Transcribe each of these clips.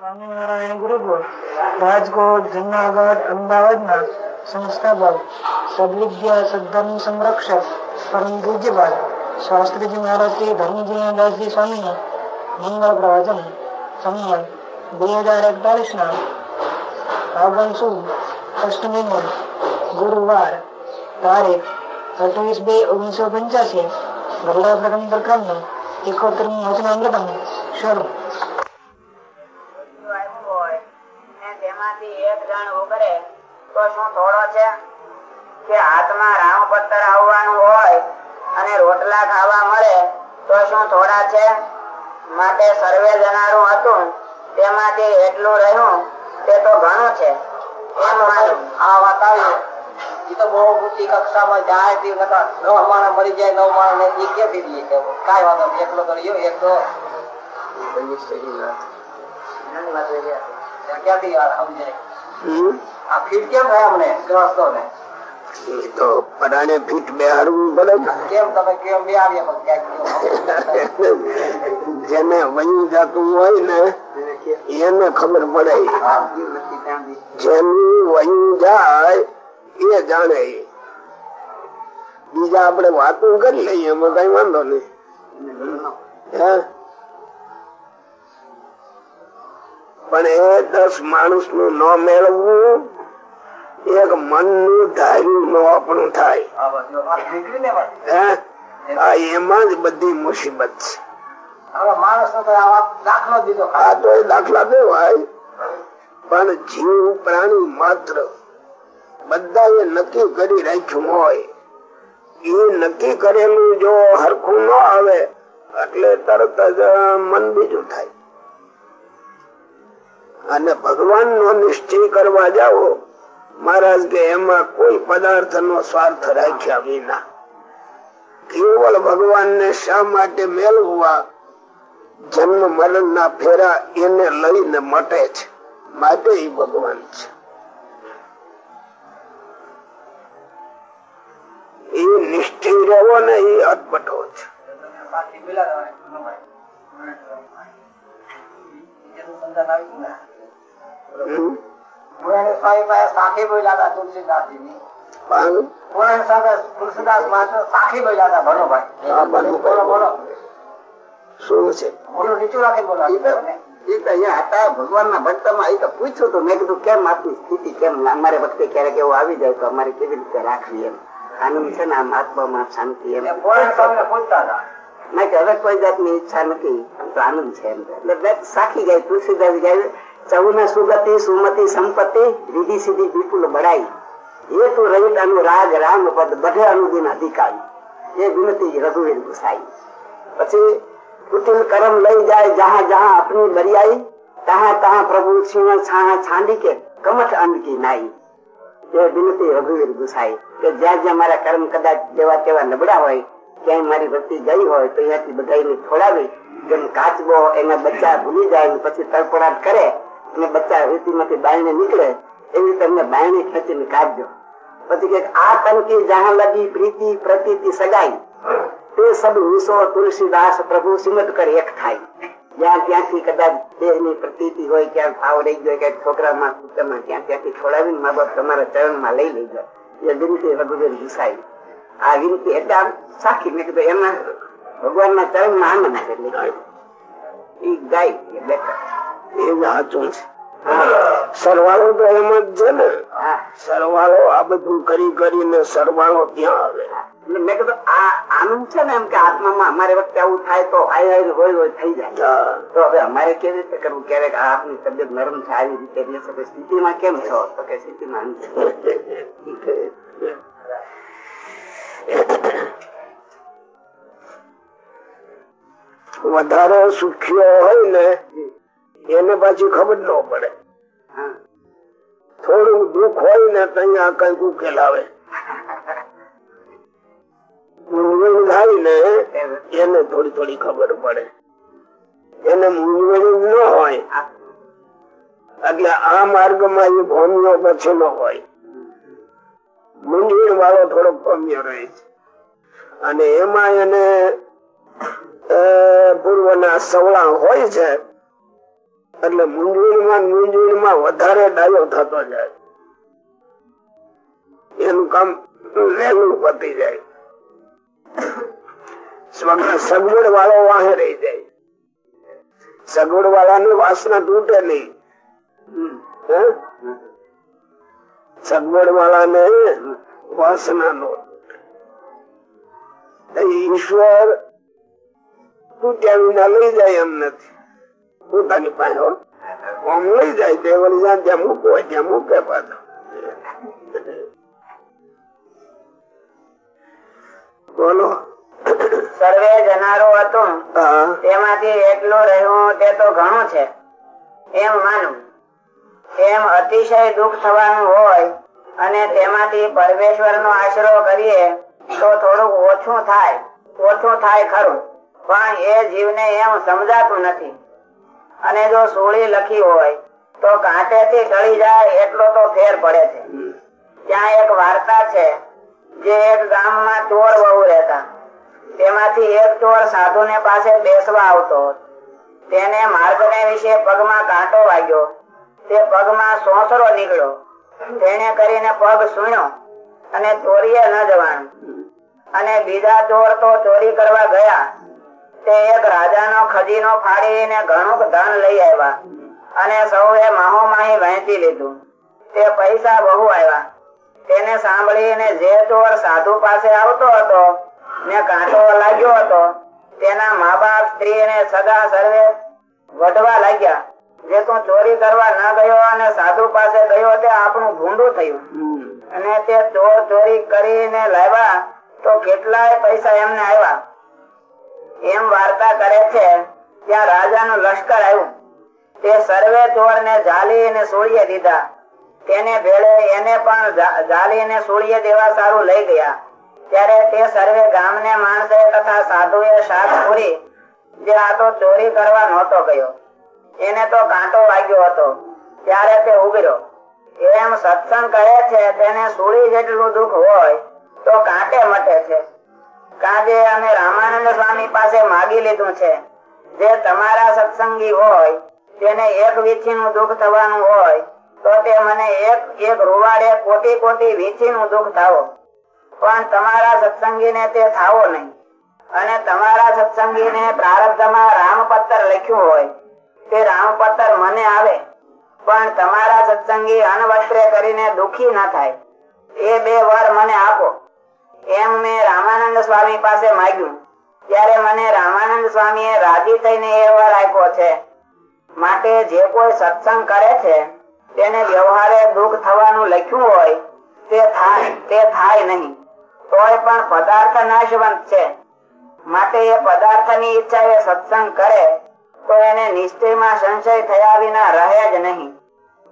સ્વામિનારાયણ ગુરુકુળ, રાજકોટ, જુનાગઢ, અમદાવાદના સંસ્થાપક, સદવિદ્યા સદ્ધર્મ સંરક્ષક, પરમ પૂજ્યપાલ શાસ્ત્રીજી મહારાજ શ્રી ધર્મજી દાસજી સ્વામીનું મંગળ પ્રવચન સંમત બે હજાર એકતાલીસના આગળ સુદ અષ્ટમીનો ગુરુવાર, તારીખ અઠવીસ બે ઓગણીસો પંચ્યાસી ગરડા પ્રકરણ પ્રકરણનું એકોતેરમું વચનામૃતમ શરૂ. તો શું થોડો છે? કે હાથમાં રામ પત્તર આવવાનું હોય અને રોટલા ખાવા મળે તો શું થોડા છે? માટે સર્વે જનારું હતું તેમાંથી એટલું રહ્યું તે તો ઘણું છે. આ વાત આવી. એ તો બહુ ઊંચી કક્ષામાં જાય તે નવ માણસ મરી જાય નવ માણસ ને એ ક્યાંથી દઈએ કે કાંઈ વાંધો નહીં એકલો તો રહ્યો એક તો ક્યાંથી સમજાય? આ ફીટ કેમ થાય અમને ગ્રસ્તો ને તો પરાણે ફીટ બેહાડવું પડે કેમ તમે કેમ બે આવ્યા પણ ક્યાંક કહો. જેને વહી જતું હોય ને એને ખબર પડે. જેનું વહી જાય એ જાણે. બીજા આપણે વાતો કરી લઈએ એમાં કઈ વાંધો નહીં? પણ એ દસ માણસનું ન મેળવવું એક મનનું ધાર્યું ન આપણું થાય. હે એમાં જ બધી મુસીબત છે. તો આ એ દાખલા દેવાય પણ જીવ પ્રાણી માત્ર બધા એ નક્કી કરી રાખ્યું હોય. એ નક્કી કરેલું જો હરખું ન આવે એટલે તરત જ મન બીજું થાય. અને ભગવાન નો નિશ્ચય કરવા જાઓ મહારાજ કે એમાં કોઈ પદાર્થ નો સ્વાર્થ રાખ્યા વિના કેવળ ભગવાન ને શા માટે મેળવવા જન્મ મરણ ના ફેરા એને લઈને મટે છે માટે એ ભગવાન છે એ નિશ્ચય રહેવો ને એ અટપટો છે. હમ? પુરાણી સ્વામી પાસે સાખી બોલ્યા હતા તુલસીદાસજીની. પણ પુરાણી સાથે તુલસીદાસ માત્ર સાખી બોલ્યા હતા ભલો ભાઈ બોલો બોલો. શું છે? બોલો નીચું રાખી બોલો ભગવાન ના ભક્તમાં તો પૂછ્યું તો મેં કીધું કેમ આપની સ્થિતિ? કેમ અમારે વખતે ક્યારેક એવું આવી જાય તો અમારે કેવી રીતે રાખવી એમ? આનંદ છે ને આમ આત્મામાં શાંતિ એમ? પૂછતા હતા. મેં કે હવે કોઈ જાતની ઈચ્છા નથી તો આનંદ છે એમ એટલે સાખી ગાય તુલસીદાસ ગાય સૌને સુગતિ, સુમતિ, સંપત્તિ વિધિ સિદ્ધિ વિપુલ બળાઈ. હેતુ રહિત અનુરાગ રામ પદ બધે અનુદિન અધિકારી. એ વિનતી રઘુવીર ગુસાઈ. પછી કુટિલ કરમ લઈ જાય જહા જહા આપની બરિયાઈ તહા તહા પ્રભુ સિંહ છાણા છાંડી કે કમઠ અંડ કી નાઈ. એ વિનતી રઘુવીર ગુસાઈ કે જ્યાં જ્યાં મારા કર્મ કદાચ જેવા તેવા નબળા હોય, ક્યાંય મારી વૃત્તિ ગઈ હોય તો અહીંયાથી બધાને થોડાવી જેમ કાચબો એના બચ્ચા ભૂલી જાય પછી તડપડાટ કરે અને બચ્ચા રેતીમાંથી બાયણે નીકળે, એવી તમને બાયણી ખેંચીને કાઢજો. પછી કે, આ તનકી લગી પ્રીતિ પ્રતીતિ સગાઈ. તે સબ વિસો તુલસીદાસ પ્રભુ સિમત કર એક થાય. જ્યાં ત્યાંથી કદાચ દેહની પ્રતીતિ હોય ક્યાં ભાવ રહી ગયો, ક્યાંક છોકરામાં પુત્રમાં ત્યાં ત્યાંથી છોડાવીને મા બાપ તમારા ચરણમાં લઈ લેજો એ વિનંતી રઘુવીર ગુસાઈ. આ વિનંતી એટલે આમ સાખી. મેં કીધું એના ભગવાનના ચરણમાં આનંદ એટલે એ ગાય બેઠા એ જ સાચું છે. સરવાળો તો એમ જ છે ને. સરવાળો આ બધું કરી કરીને સરવાળો ત્યાં આવે? મેં કીધું આ આનંદ છે ને એમ કે આત્મામાં અમારે વખતે આવું થાય તો આય આય હોય હોય થઈ જાય. તો હવે અમારે કેવી રીતે કરવું? ક્યારેક આ આપની તબિયત નરમ છે આવી રીતે એટલે સ્થિતિમાં કેમ છો? તો કે સ્થિતિમાં. વધારે સુખ્યો હોય ને એને પાછી ખબર ન પડે. થોડું દુઃખ હોય ને ત્યાં કંઈક ઉકેલ આવે. મૂંઝવણ થાય ને એને થોડી થોડી ખબર પડે. એને મૂંઝવણ ન હોય એટલે આ માર્ગમાં એ ભોમિયો પછી ન હોય. મૂંઝવણ વાળો થોડો ભોમિયો રહે છે. અને એમાં એને પૂર્વ ના સવળા હોય છે એટલે મૂંઝવણમાં મૂંઝવણમાં વધારે ડાયો થતો જાય. એનું કામ વહેલું પતી જાય. સગવડ વાળો વાહે રહી જાય. સગવડ વાળાની વાસના તૂટે નહીં? સગવડ વાળાને વાસના નો ઈશ્વર તૂટ્યા વિના લઈ જાય એમ નથી. પોતાની પાસે આમ લઈ જાય તે વળી જ્યાં ત્યાં મૂકો હોય ત્યાં મૂકે પાછો. બોલો. સર્વે જનારો હતો. તેમાંથી એકલો રહ્યો તે તો ઘણું છે. એમ માનું. એમ અતિશય દુઃખ થવાનું હોય અને તેમાંથી પરમેશ્વર નો આશરો કરીએ તો થોડુંક ઓછું થાય. ઓછું થાય ખરું. પણ એ જીવને એમ સમજાતું નથી. અને જો સોળી લખી હોય તો કાંટેથી ટળી જાય એટલો તો ફેર પડે છે. ત્યાં એક વાર્તા છે જે એક ગામમાં ચોર બહુ રહેતા. તેમાંથી એક ચોર સાધુ ને પાસે બેસવા આવતો તેને માર્ગને વિશે પગમાં કાંટો વાગ્યો. તે પગમાં સોસરો નીકળ્યો. તેને કરીને પગ સુણ્યો અને ચોરીએ ન જવાનું. અને બીજા ચોર તો ચોરી કરવા ગયા. તે એક રાજાનો ખજીનો ફાડીને ઘણું ધન લઈ આવ્યા અને સૌએ માહોમાહી વહેંચી લીધું. તે પૈસા બહુ આવ્યા. તેને સાંભળીને જે ચોર સાધુ પાસે આવતો હતો ને કાંટો લાગ્યો હતો તેના મા બાપ સ્ત્રી ને સગા સર્વે વધવા લાગ્યા. જે તું ચોરી કરવા ન ગયો અને સાધુ પાસે ગયો તે આપણું ભૂંડું થયું. અને તે ચોર ચોરી કરીને લાવ્યા તો કેટલાય પૈસા એમને આવ્યા. એમ વાર્તા કરે છે, ત્યાં રાજાનું લશ્કર આવ્યું. તે સર્વે ચોર ને જાલીને સોળીએ દીધા. તેને ભેળે એને પણ જાલી ને સોળીએ દેવા સારું લઈ ગયા. ત્યારે તે સર્વે ગામને માણસે તથા સાધુએ શાક પૂરી, જે આ તો ચોરી કરવા નહોતો ગયો. એને તો કાંટો વાગ્યો હતો. ત્યારે તે ઉગર્યો એમ સત્સંગ કહે છે, તેને સુળી જેટલું દુઃખ હોય, તો કાંટે મટે છે. કાજે અમે રામાનંદ સ્વામી પાસે માગી લીધું છે. જે તમારા સત્સંગી હોય, તેને એક વીછીનું દુઃખ થવાનું હોય, તો તે મને એક એક રૂવાડે કોટી કોટી વીછીનું દુઃખ થાવો પણ તમારા સત્સંગીને તે થાવો નહીં. અને તમારા સત્સંગીને પ્રારબ્ધમાં રામપત્ર લખ્યું હોય, તે રામપત્ર મને આવે. પણ તમારા સત્સંગી અનવસ્ત્રે કરીને દુખી ન થાય. એ બે વાર મને આપો. એમ મેં રામાનંદ સ્વામી પાસે માગ્યું. ત્યારે મને રામાનંદ સ્વામીએ રાજી થઈને એ વર આપ્યો છે. માટે જે કોઈ સત્સંગ કરે છે, તેને વ્યવહારે દુઃખ થવાનું લખ્યું હોય, તે થાય તે થાય નહીં. તોય પણ પદાર્થ નાશવંત છે. માટે એ પદાર્થની ઈચ્છા એ સત્સંગ કરે, તો એને નિશ્ચયમાં સંશય થયા વિના રહે જ નહીં.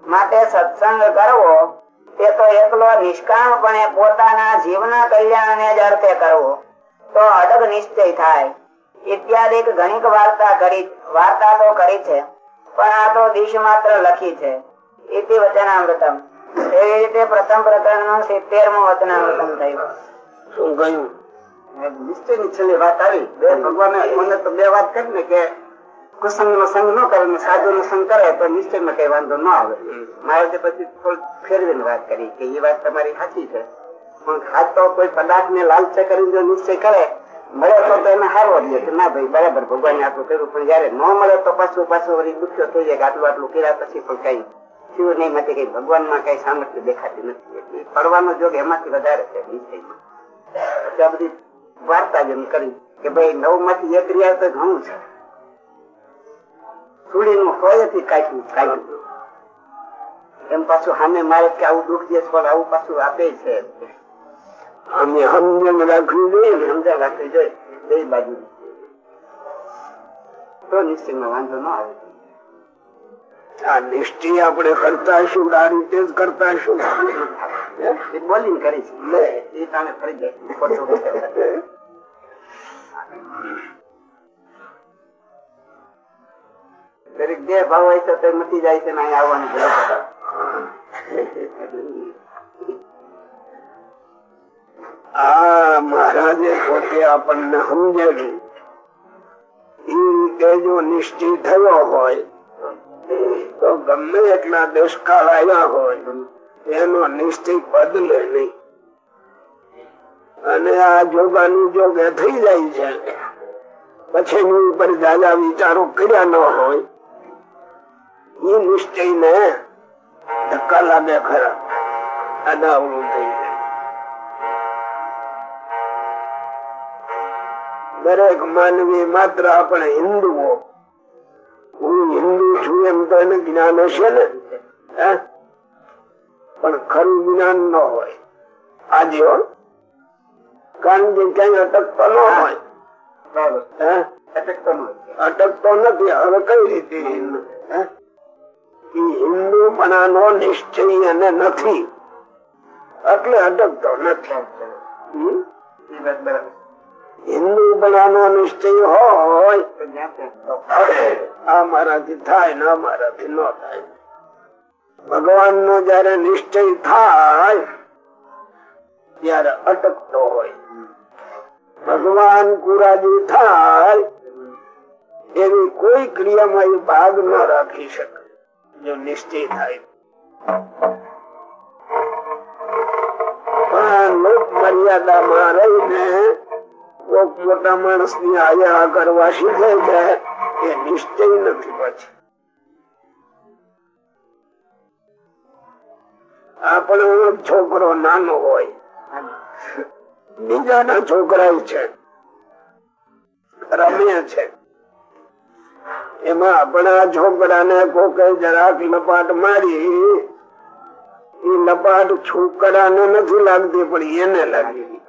માટે સત્સંગ કરવો તે તો એકલો નિષ્કામપણે પોતાના જીવના કલ્યાણને જ અર્થે કરવો. તો અડગ નિશ્ચય થાય. ઇત્યાદિ ઘણીક વાર્તા કરી વાર્તા તો કરી છે. પણ આ તો દિશ માત્ર લખી છે. ઇતિ વચનામૃતમ. એવી રીતે પ્રથમ પ્રકરણનું સિત્તેરમું વચનામૃતમ થયું. શું કહ્યું? નિશ્ચયની છેલ્લી વાત આવી. બે ભગવાને મને તો બે વાત કરી ને કે કુસંગ નો સંગ ન કરે સાધુ નો સંગ કરે તો નિશ્ચયમાં કઈ વાંધો ન આવે. મારે તે પછી થોડી ફેરવીને વાત કરી કે એ વાત તમારી સાચી છે. પણ ખાસ તો કોઈ પદાર્થ ને લાલચ કરીને જો નિશ્ચય કરે મળે તો એને હારો લે કે ના ભાઈ બરાબર ભગવાને આટલું કર્યું પણ જયારે ન મળે તો પાછું પાછું વળી દુખ્યો થઈ જાય કે આટલું આટલું કર્યા પછી પણ કઈ થયું નહીં માટે કઈ ભગવાનમાં કઈ સામર્થ્ય દેખાતી નથી. એટલે પડવાનો જોગ એમાંથી વધારે છે નિશ્ચયમાં. આ બધી વાર્તા જેમ કરી કે ભાઈ નવમાંથી એક રિયા તો ઘણું છે. સુડી નું હોયથી કાઢ્યું કાઢ્યું એમ પાછું હામે મારે કે આવું દુઃખ દે પણ આવું પાછું આપે છે. અમે સમજણ રાખવી જોઈએ ને. સમજા રાખવી જોઈએ બે બાજુ. તો નિશ્ચયમાં વાંધો ન આવે. આ નિષ્ઠિ આપણે કરતા શું આ રીતે જ કરતા શું બોલીને કરીશ. એ તાને ફરી જાય. દરેક દેહ ભાવ હોય છે તે મટી જાય છે અહીં આવવાનું આ મહારાજે પોતે આપણને સમજેલું. એ રીતે જો નિશ્ચય થયો હોય, તો ગમે એટલા દુષ્કાળ આવ્યા હોય, એનો નિશ્ચય બદલે નહીં. અને આ જોગાનું જોગે થઈ જાય છે. પછી ઉપર જાજા વિચારો કર્યા ન હોય એ નિશ્ચય ને ધક્કા લાગે ખરા. અદાવડું થઈ જાય. દરેક માનવી માત્ર આપણે હિન્દુઓ હું. હિન્દુ છું એમ તો એને જ્ઞાન હશે ને? પણ ખરું જ્ઞાન ન હોય. આજે. કારણ કે ક્યાંય અટકતો ન હોય. હે? અટકતો નથી. હવે કઈ રીતે હિન્દુ? હિન્દુપણાનો નિશ્ચય એને નથી. એટલે અટકતો નથી? હિન્દુપણાનો નિશ્ચય હોય આ મારાથી થાય ને અમારાથી ન થાય. ભગવાન નો જયારે નિશ્ચય થાય, ત્યારે અટકતો હોય. ભગવાન કુરાજી થાય, એવી કોઈ ક્રિયામાં એ ભાગ ન રાખી શકે. નિશ્ચય થાય. નથી પછી. આપણો છોકરો નાનો હોય બીજાના છોકરા છે રમે છે. એમાં આપણા છોકરાને કોકે જરાક લપાટ મારી એ લપાટ છોકરાને નથી લાગતી, પણ એને લાગી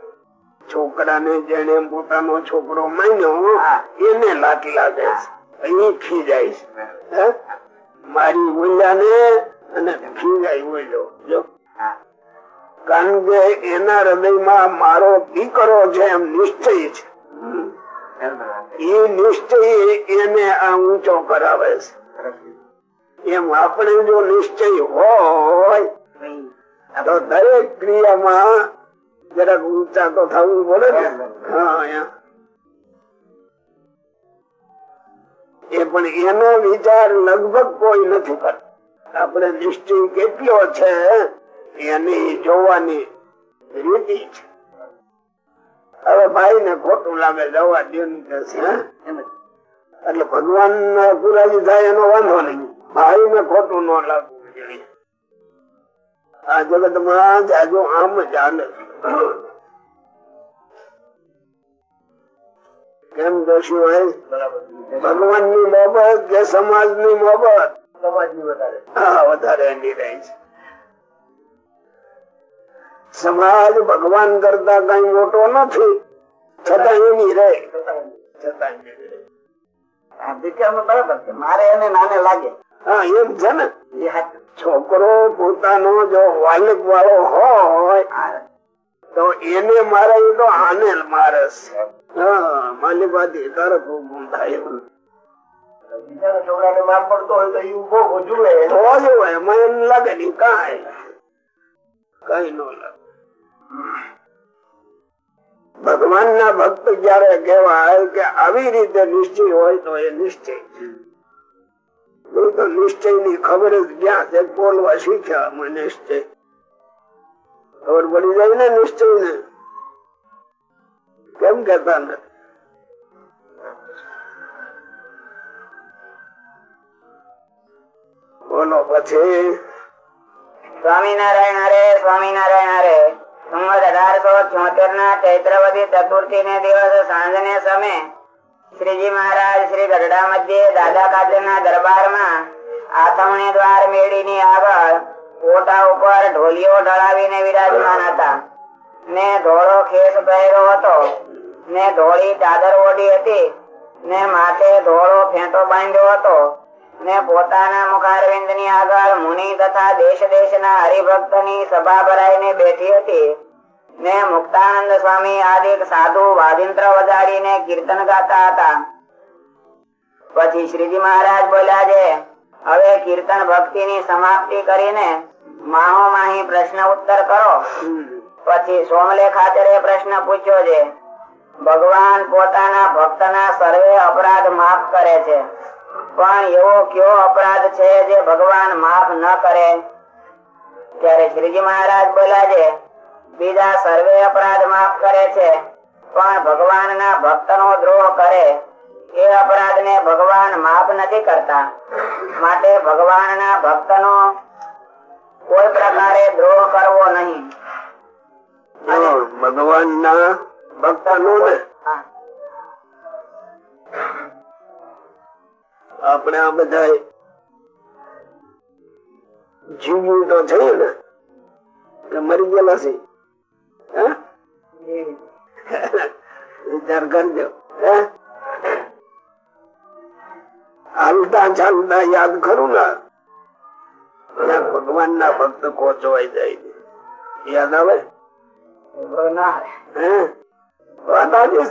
છોકરાને જેને પોતાનો છોકરો માન્યો, એને લાટ લાગે અહીં ખીજાય છે. મારી બોલ્યાને અને ખીજાય બોલ્યો જો. કારણ કે એના હૃદયમાં મારો દીકરો છે એમ નિશ્ચય છે. એ નિશ્ચય એને આ ઊંચો કરાવે છે. એમ આપણે જો નિશ્ચય હોય, તો દરેક ક્રિયામાં જરાક ઊંચા તો થવું પડે ને? હા એ પણ એનો વિચાર લગભગ કોઈ નથી કરતો. આપણે નિશ્ચય કેટલો છે, એની જોવાની રીતિ છે. હવે ભાઈ ને ખોટું લાગે જવા દે ને? એટલે ભગવાન પુરાજી થાય એનો વાંધો નહીં. ભાઈ ને ખોટું ન લાગવું આ જગતમાં જાજો આમ જ હાલે કેમ જોશું હોય ભગવાનની બાબત કે સમાજની બાબત હા વધારે એની રહી છે. સમાજ ભગવાન કરતા કઈ મોટો નથી. છતાં એની છે. મારે એને નાને લાગે. હા એમ છે ને. છોકરો પોતાનો જો વાલક વાળો હોય તો એને મારે તો આને મારે ઉભું થાય એવું. છોકરાને માર પડતો હોય તો એ ઊભો જુએ એમ લાગે નહીં કાંઈ. કઈ ન ભગવાન ના ભક્ત જયારે કહેવાય કે આવી રીતે નિશ્ચય હોય તો એ નિશ્ચય. ખબર પડી જાય ને નિશ્ચય ને કેમ કેતા નથી? બોલો પછી. સ્વામિનારાયણ હરે સ્વામિનારાયણ હરે અઢારસો છોતેર ના ચૈત્રવતી ચતુર્થી ને દિવસ સાંજને સમય શ્રીજી મહારાજ શ્રી ગઢડા મધ્યે દાદા ખાતે ના દરબારમાં આથમણી દ્વાર મેળી ની આગળ ઓટા ઉપર ઢોલીઓ ઢળાવીને વિરાજમાન હતા. ને ધોળો ખેસ પહેર્યો હતો. ને ધોળી ચાદર ઓઢી હતી. ને માથે ધોળો ફેંટો બાંધ્યો હતો. ને પોતાના મુખારવિંદની આગળ મુનિ તથા દેશ દેશ ના હરિભક્તની સભા ભરાઈને બેઠી હતી. ને મુક્તાનંદ સ્વામી આદિ સાધુ વાદિંત્ર વગાડીને કીર્તન ગાતા હતા. પછી શ્રીજી મહારાજ બોલ્યા છે, હવે કીર્તન ભક્તિ ની સમાપ્તિ કરીને માહો માહી પ્રશ્ન ઉત્તર કરો. પછી સોમલે ખાતરે પ્રશ્ન પૂછ્યો છે, ભગવાન પોતાના ભક્તના સર્વે અપરાધ માફ કરે છે. પણ એવો કયો અપરાધ છે જે ભગવાન માફ ન કરે? ત્યારે શ્રીજી મહારાજ બોલ્યા છે, બીજા સર્વે અપરાધ માફ કરે છે, પણ ભગવાનના ભક્તનો દ્રોહ કરે. એ અપરાધને ભગવાન માફ નથી કરતા. માટે ભગવાનના ભક્તનો કોઈ પ્રકારે દ્રોહ કરવો નહીં. ભગવાન ના ભક્તનો ને હા. આપણે આ બધા જીવ્યું તો થયું ને કે મરી ગયેલા છે વિચાર કરજો? હાલતા ચાલતા યાદ કરું ને ભગવાન ના ભક્ત કોચવાઈ જાય યાદ આવે? ના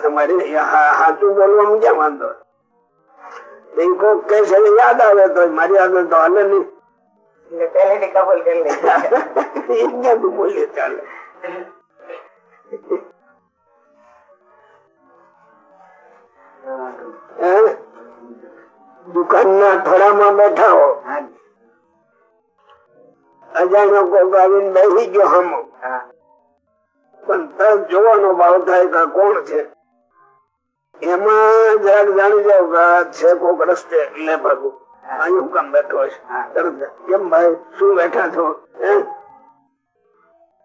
તમારી. સાચું બોલવાનું બોલવામાં ક્યાં વાંધો. એ કોક કે છે યાદ આવે તો મારી આગળ તો હાલે નહીં એટલે પહેલેથી કબૂલ કરી લીધું. બોલીએ ચાલે હે? દુકાનના થોડામાં બેઠા હો અજાણ્યો કોક આવીને બેસી ગયો હમ. પણ તરત જોવાનો ભાવ થાય કે કોણ છે એમાં જરાક જાણી જાવ કે છે કોક રસ્તે એટલે ભાગું. અહીં હું કામ બેઠો છે તરત કેમ ભાઈ? શું બેઠા છો?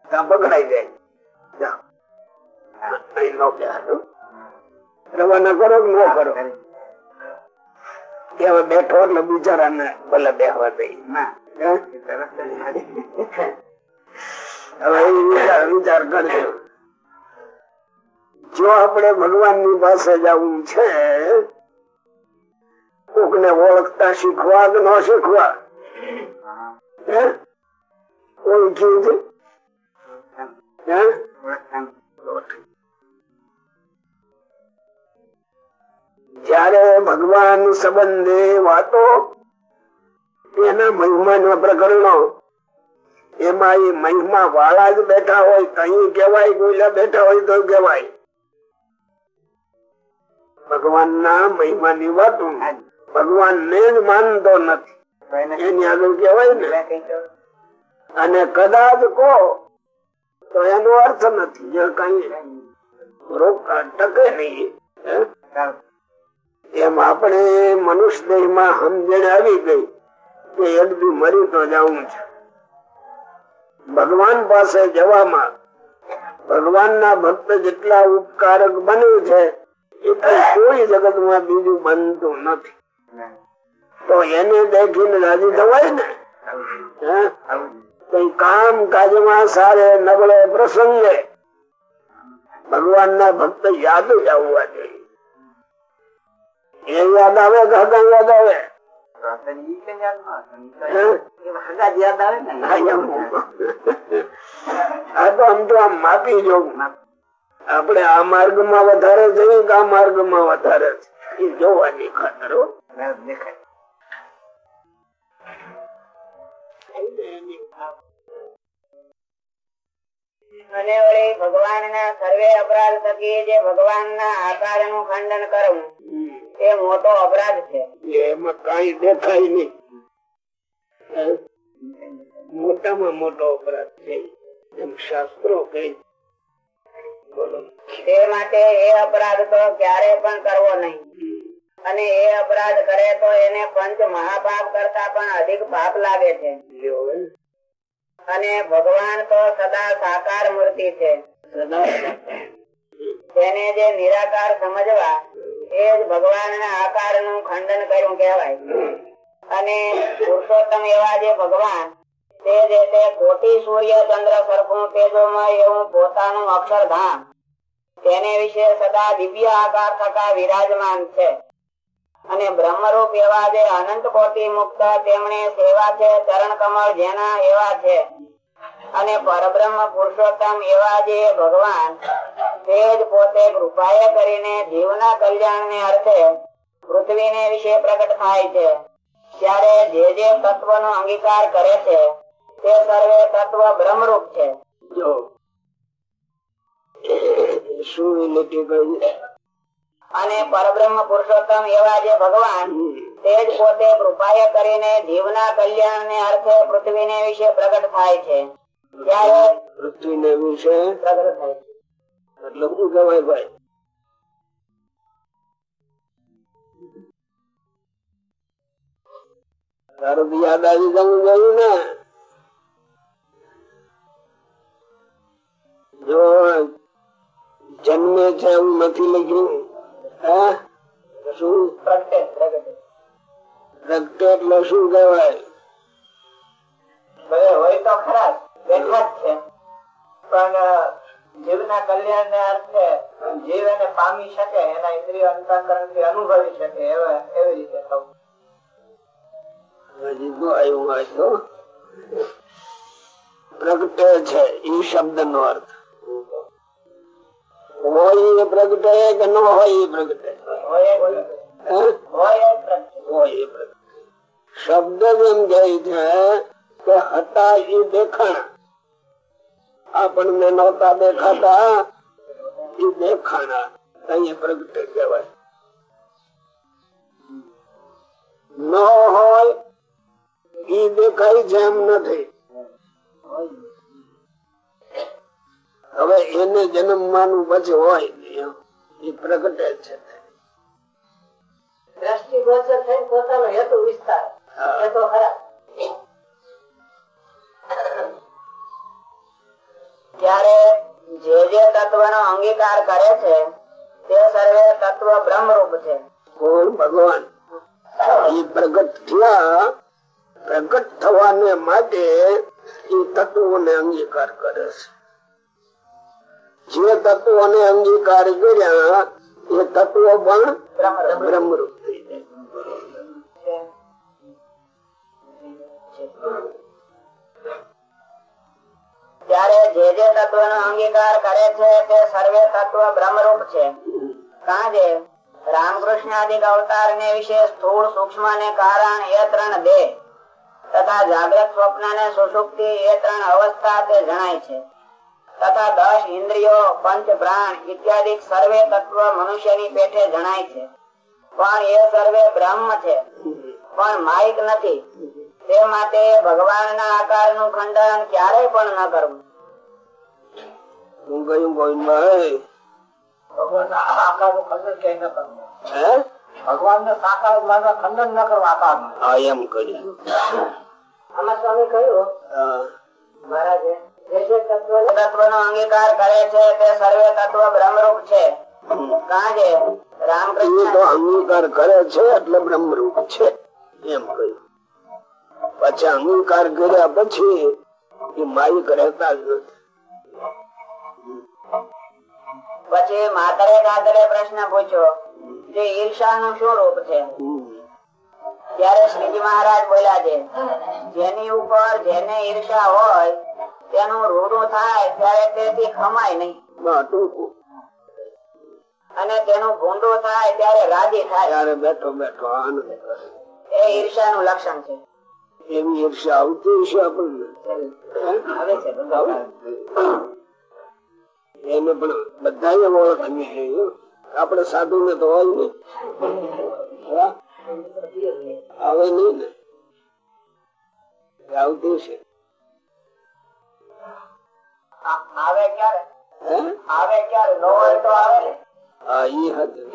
ત્યાં પકડાઈ જાય. નો. રવાના કરો કે ન કરો? કે હવે બેઠો એટલે બિચારાને ભલે બેહવા દઈ ના. હવે વિચાર વિચાર કરજો જો આપણે ભગવાનની પાસે જવું છે, કોકને ઓળખતા શીખવા કે ન શીખવા? ઓળખ્યું છે? જયારે ભગવાન સંબંધે વાતો, એના મહિમા પ્રકરણો, એમાં એ મહિમા વાળા જ બેઠા હોય કઈ કેવાય કોઈલા બેઠા હોય તો કેવાય ભગવાન ના મહિમા ની વાતો. ભગવાન ને જ માનતો નથી. એની આગળ કેવાય ને. અને કદાચ કહો, તો એનો અર્થ નથી. કઈ ટકે નહીં. એમ આપણે મનુષ્ય દેહમાં સમજણ આવી ગઈ કે એક બી મરી તો જવું છે. ભગવાન પાસે જવામાં ભગવાન ના ભક્ત જેટલા ઉપકારક બન્યું છે એટલું કોઈ જગતમાં બીજું બનતું નથી. તો એને દેખીને રાજી થવાય ને? કઈ કામ કાજમાં સારે નબળે પ્રસંગે ભગવાન ના ભક્ત યાદ જ આવવા જોઈએ. એ યાદ આવે કે હગા યાદ આવે? માપી જોવું આપણે આ માર્ગમાં વધારે જઈએ કે આ માર્ગમાં વધારે છે એ જોવાની ખાતર દેખાય. અને વળી ભગવાન ના સર્વે અપરાધ થકી જે ભગવાન ના આકારનું ખંડન કરવું એ મોટો અપરાધ છે. એમાં કઈ દેખાય નહીં. મોટામાં મોટો અપરાધ છે. એમ શાસ્ત્રો. બોલો તે માટે એ અપરાધ તો ક્યારે પણ કરવો નહીં. અને એ અપરાધ કરે તો એને પંચ મહાપાપ કરતા પણ અધિક પાપ લાગે છે. અને ભગવાન તો સદા સાકાર મૂર્તિ છે. તેને જે નિરાકાર સમજવા, એ જ ભગવાન ના આકારનું ખંડન કર્યું કેવાય અને પુરુષોત્તમ એવા જે ભગવાન ભગવાન, તે જ પોતે કૃપાએ કરીને જીવના કલ્યાણ ને અર્થે પૃથ્વીને વિશે પ્રગટ થાય છે. ત્યારે જે જે તત્વનો અંગીકાર કરે છે તે સર્વે તત્વ બ્રહ્મરૂપ છે જો શું લીટી કહી અને પરબ્રહ્મ પુરુષોત્તમ એવા જે ભગવાન તે જ પોતે કૃપાએ કરીને જીવના કલ્યાણ ને અર્થે પૃથ્વીને વિશે પ્રગટ થાય છે. ત્યારે પૃથ્વીને વિશે પ્રગટ થાય છે. એટલે શું કહેવાય ભાઈ? તારું યાદ આવી જવું જોયું ને. જો જન્મે છે એવું નથી લખ્યું હા? શું? પ્રગટે એટલે શું કહેવાય? હોય તો ખરા જ, બેઠા જ છે. પણ જીવના કલ્યાણ ને અર્થે જીવ એને પામી શકે એના ઇન્દ્રિય અંતકરણથી અનુભવી શકે એવા એવી રીતે થવું. હજી તો આવ્યું હોય તો. પ્રગટે છે એ શબ્દ નો અર્થ. હોય પ્રગટે કે ન હોય પ્રગટે શબ્દ કહે છે કે હતા એ દેખાણા આપણને નહોતા દેખાતા એ દેખાણા અહીંયા પ્રગટે કહેવાય ન હોય એ દેખાય છે એમ નથી. હવે એને જન્મવાનું પછી હોય એ પ્રગટે છે. દ્રષ્ટિગોચર થઈને પોતાનો હેતુ વિસ્તાર. હા. ખરા. ત્યારે જે જે તત્વનો અંગીકાર કરે છે તે સર્વે તત્વ બ્રહ્મરૂપ છે. કોણ ભગવાન. એ પ્રગટ થયા પ્રગટ થવાને માટે એ તત્વોને અંગીકાર કરે છે. જે તત્વોને અંગીકાર કર્યા એ તત્વો પણ બ્રહ્મરૂપ. ત્યારે જે જે તત્વ નો અંગીકાર કરે છે તે સર્વે તત્વ બ્રહ્મરૂપ છે. કાજે રામકૃષ્ણ અધિક અવતાર ને વિશે સ્થૂળ સૂક્ષ્મ ને કારણ એ ત્રણ દેહ તથા જાગ્રત સ્વપ્ન ને સુષુપ્તિ એ ત્રણ અવસ્થા તે જણાય છે. તથા દસ ઇન્દ્રિયો પંચ પ્રાણ ઇત્યાદિ સર્વે તત્વ મનુષ્યની પેઠે જણાય છે. પણ એ સર્વે બ્રહ્મ છે. પણ માઇક નથી. તે માટે ભગવાનના આકારનું ખંડન ક્યારેય પણ ન કરવું. હું કયું ગોવિંદભાઈ ભગવાનના આકારનું ખંડન ક્યાંય ન કરવું. હે? ભગવાનના સાકાર ખંડન ન કરવા આકાર હા એમ કર્યું. આમાં સ્વામી કહ્યું મહારાજે અંગીકાર કરે છે તે સર્વે તત્વ બ્રહ્મરૂપ છે. કાજે એ રામકૃષ્ણ અંગીકાર કરે છે એટલે બ્રહ્મરૂપ છે. એમ કહ્યું. પછી અંગીકાર કર્યા પછી એ માલિક રહેતા જ નથી. પછી માતરે દાદરે પ્રશ્ન પૂછ્યો જે ઈર્ષા નું શું રૂપ છે? ત્યારે શ્રીજી મહારાજ બોલ્યા છે જેની ઉપર જેને ઈર્ષા હોય તેનું રૂડું થાય ત્યારે તેથી ખમાય નહીં. અને તેનું ભૂંડું થાય ત્યારે રાજી થાય. ત્યારે બેઠો બેઠો આનંદ એ ઈર્ષા નું લક્ષણ છે. એવી ઈર્ષા આવતી હશે આપણને. આવે છે એને પણ બધા ઓળખવી જોઈએ આપણે સાધુ ને તો હોય ને. આવે નહીં ને? આવતી છે આવે ક્યારે? આવે ક્યારે? ન હોય તો આવે. ને હા ઈ હતું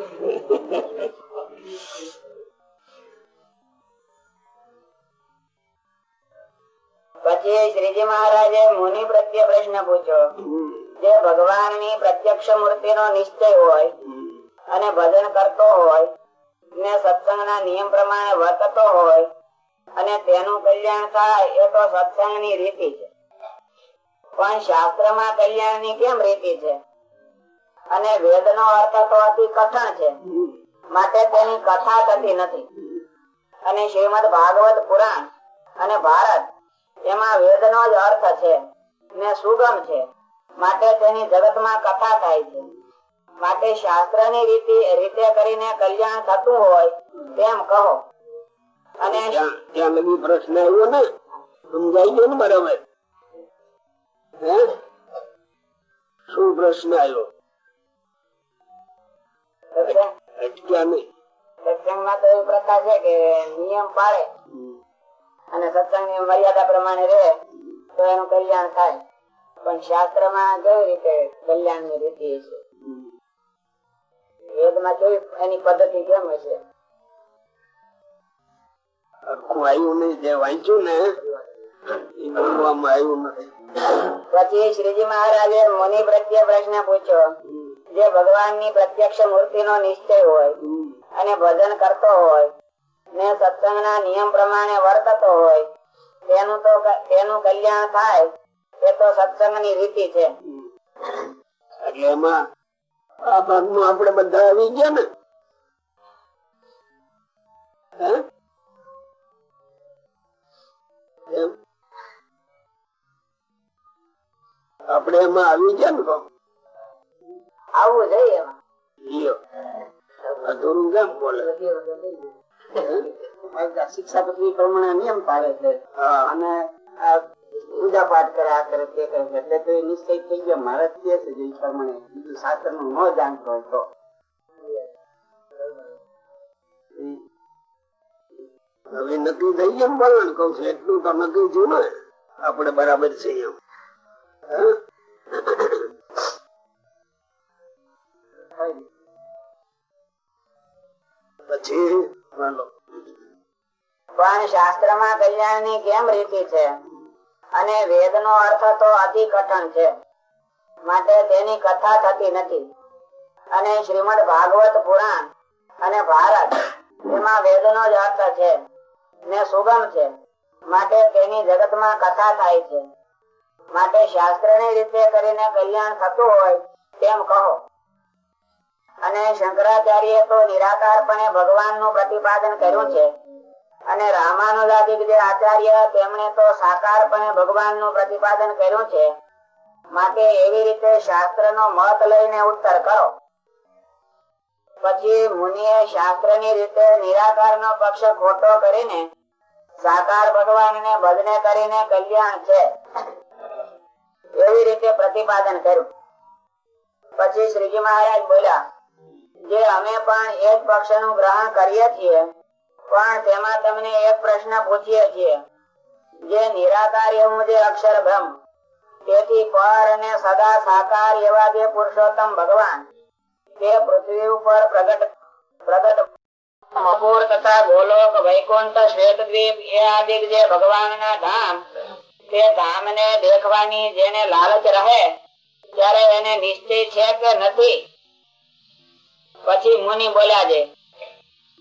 પછી શ્રીજી મહારાજે મુનિ પ્રત્યે પ્રશ્ન પૂછ્યો. જે ભગવાનની પ્રત્યક્ષ મૂર્તિ નો નિશ્ચય હોય અને ભજન કરતો હોય ને સત્સંગ ના નિયમ પ્રમાણે વર્તતો હોય અને તેનું કલ્યાણ થાય એ તો સત્સંગની રીતિ છે. પણ શાસ્ત્રમાં કલ્યાણની કેમ રીતિ છે? અને વેદ નો અર્થ તો અતિ કઠણ છે. માટે તેની કથા થતી નથી. અને શ્રીમદ ભાગવત પુરાણ અને ભારત એમાં વેદ નો જ અર્થ છે ને સુગમ છે. માટે તેની જગતમાં કથા થાય છે. માટે શાસ્ત્રની રીતે રીતે કરીને કલ્યાણ થતું હોય તેમ કહો. અને ત્યાં લગી પ્રશ્ન આવ્યો ને. સમજાઈ ગયો ને બરાબર શું પ્રશ્ન આવ્યો અટક્યા નહીં સત્સંગમાં તો એવી પ્રથા છે કે નિયમ પાળે અને સત્સંગની મર્યાદા પ્રમાણે રહે તો એનું કલ્યાણ થાય. પણ શાસ્ત્રમાં કેવી રીતે કલ્યાણની રીતિ છે? વેદમાં કેવી એની પદ્ધતિ કેમ હશે આખું આવ્યું નહીં જે વાંચ્યું ને એ આવ્યું નથી. પછી શ્રીજી મહારાજે મુનિ પ્રત્યે પ્રશ્ન પૂછ્યો. જે ભગવાનની પ્રત્યક્ષ મૂર્તિ નો નિશ્ચય હોય અને ભજન કરતો હોય ને સત્સંગના નિયમ પ્રમાણે વર્તતો હોય તેનું તો તેનું કલ્યાણ થાય એ તો સત્સંગની રીતિ છે. એટલે એમાં આ ભાગમાં આપણે બધા આવી ગયા ને? એમ? આપણે એમાં આવી ગયા ને. આવવું જોઈએ એમાં. અધૂરું કેમ બોલે? શિક્ષાપત્રી પ્રમાણે નિયમ પાડે છે. અને પૂજા પાઠ કરે આ કરે તે કરે. એટલે તો એ નિશ્ચય થઈ ગયો. મારે કે છે જે પ્રમાણે બીજું શાસ્ત્રનું ન જાણતો હોય તો. હવે નક્કી થઈ ગયું બોલવાનું. કઉ છું એટલું તો નક્કી થયું ને આપણે બરાબર છે એમ. હે? પછી બોલો પણ શાસ્ત્રમાં કલ્યાણની કેમ રીતિ છે અને વેદનો અર્થ તો અતિ કઠણ છે, માટે તેની કથા થતી નથી અને શ્રીમદ ભાગવત પુરાણ અને ભારત એમાં વેદનો જ અર્થ છે ને સુગમ છે, માટે તેની જગતમાં કથા થાય છે માટે શાસ્ત્રની રીતે કરીને કલ્યાણ થતું હોય, તેમ કહો. અને શંકરાચાર્ય તો નિરાકારપણે ભગવાનનું પ્રતિપાદન કર્યું છે. અને રામાનુજાદિક જે આચાર્ય તેમણે તો સાકારપણે ભગવાનનું પ્રતિપાદન કર્યું છે. માટે એવી રીતે શાસ્ત્રનો મત લઈને ઉત્તર કરો. પછી મુનિએ શાસ્ત્રની રીતે નિરાકારનો પક્ષ ખોટો કરીને સાકાર ભગવાનને ને કરીને કલ્યાણ છે. એવી રીતે પ્રતિપાદન કર્યું. પછી શ્રીજી મહારાજ બોલ્યા, જે અમે પણ એક પક્ષનું ગ્રહણ કરીએ છીએ, પણ તેમાં તમને એક પ્રશ્ન પૂછીએ છીએ. જે નિરાકાર એવું જે અક્ષર બ્રહ્મ, તેથી પર અને સદા સાકાર એવા જે પુરુષોત્તમ ભગવાન, તે પૃથ્વી ઉપર પ્રગટ પ્રગટ મકુર તથા ગોલોક, વૈકુંઠ, શ્વેતદ્વીપ એ આદિ જે ભગવાનના ધામ તે ધામને દેખવાની જેને લાલચ રહે, ત્યારે એને નિશ્ચય છે કે નથી. પછી મુનિ બોલ્યા છે,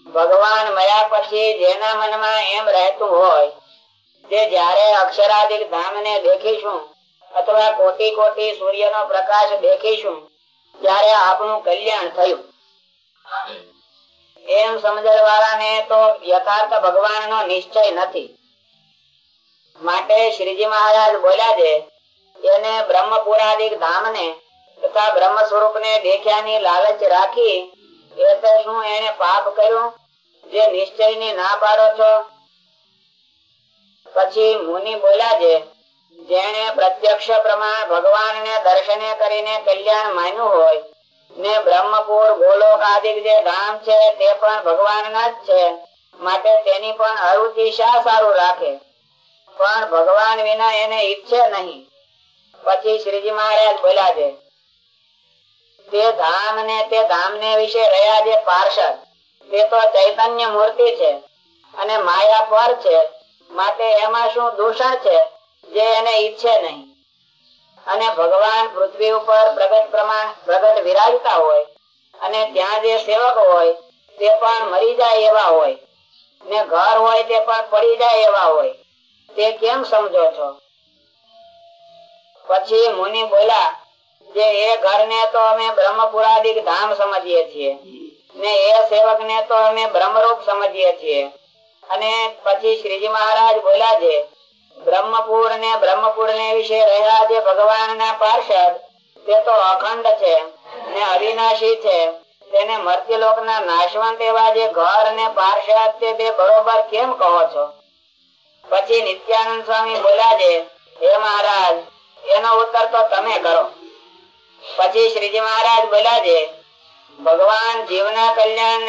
ભગવાન મળ્યા પછી જેના મનમાં એમ રહેતું હોય, તે જયારે અક્ષરાધિક ધામને દેખીશું, અથવા કોટી કોટી સૂર્યનો પ્રકાશ દેખીશું, ત્યારે આપણું કલ્યાણ થયું. એમ સમજણ વાળાને તો યથાર્થ ભગવાનનો નિશ્ચય નથી. માટે શ્રીજી મહારાજ બોલ્યા છે, એને બ્રહ્મપુરાદિક ધામને તથા બ્રહ્મ સ્વરૂપ ને દેખ્યાની લાલચ રાખી શું એને પાપ કર્યું? જે નિશ્ચય ને ના પાડો છો? પછી મુનિ બોલ્યા છે જેને પ્રત્યક્ષ પ્રમાણ ભગવાન ને દર્શને કરીને કલ્યાણ માન્યું હોય, ને બ્રહ્મપુર ગોલોક આદિ જે ધામ છે, તે પણ ભગવાન ના જ છે, માટે તેની પણ અરુચિ શા સારું રાખે? પણ ભગવાન વિના એને ઈચ્છે નહીં. પછી શ્રીજી મહારાજ બોલ્યા છે, તે ધામ ને તે ધામ ને વિશે રહ્યા જે પાર્ષદ, તે તો ચૈતન્ય મૂર્તિ છે અને માયા પર છે, માટે એમાં શું દૂષણ છે જે એને ઈચ્છે નહીં. અને ભગવાન પૃથ્વી ઉપર પ્રગટ પ્રમાણ પ્રગટ વિરાજતા હોય અને ત્યાં જે સેવક હોય તે પણ મરી જાય એવા હોય ને ઘર હોય તે પણ પડી જાય એવા હોય. તે કેમ સમજો છો? પછી મુનિ બોલા, જે એ ઘર ને તો અમે બ્રહ્મપુરાદિક ધામ સમજીએ છીએ. ને એ સેવક ને તો અમે બ્રહ્મરૂપ સમજીએ છીએ. અને પછી શ્રીજી મહારાજ બોલ્યા છે, બ્રહ્મપુર ને બ્રહ્મપુર ને વિશે રહ્યા જે ભગવાન ના પાર્ષદ, તે તો અખંડ છે ને અવિનાશી છે. તેને મર્ત્યલોક ના નાશવંત એવા જે ઘર ને પાર્ષદ તે બરોબર કેમ કહો છો? પછી નિત્યાનંદ સ્વામી બોલ્યા છે, હે મહારાજ, એનો ઉત્તર તો તમે કરો. પછી શ્રીજી મહારાજ બોલ્યા છે, ભગવાન જીવના કલ્યાણ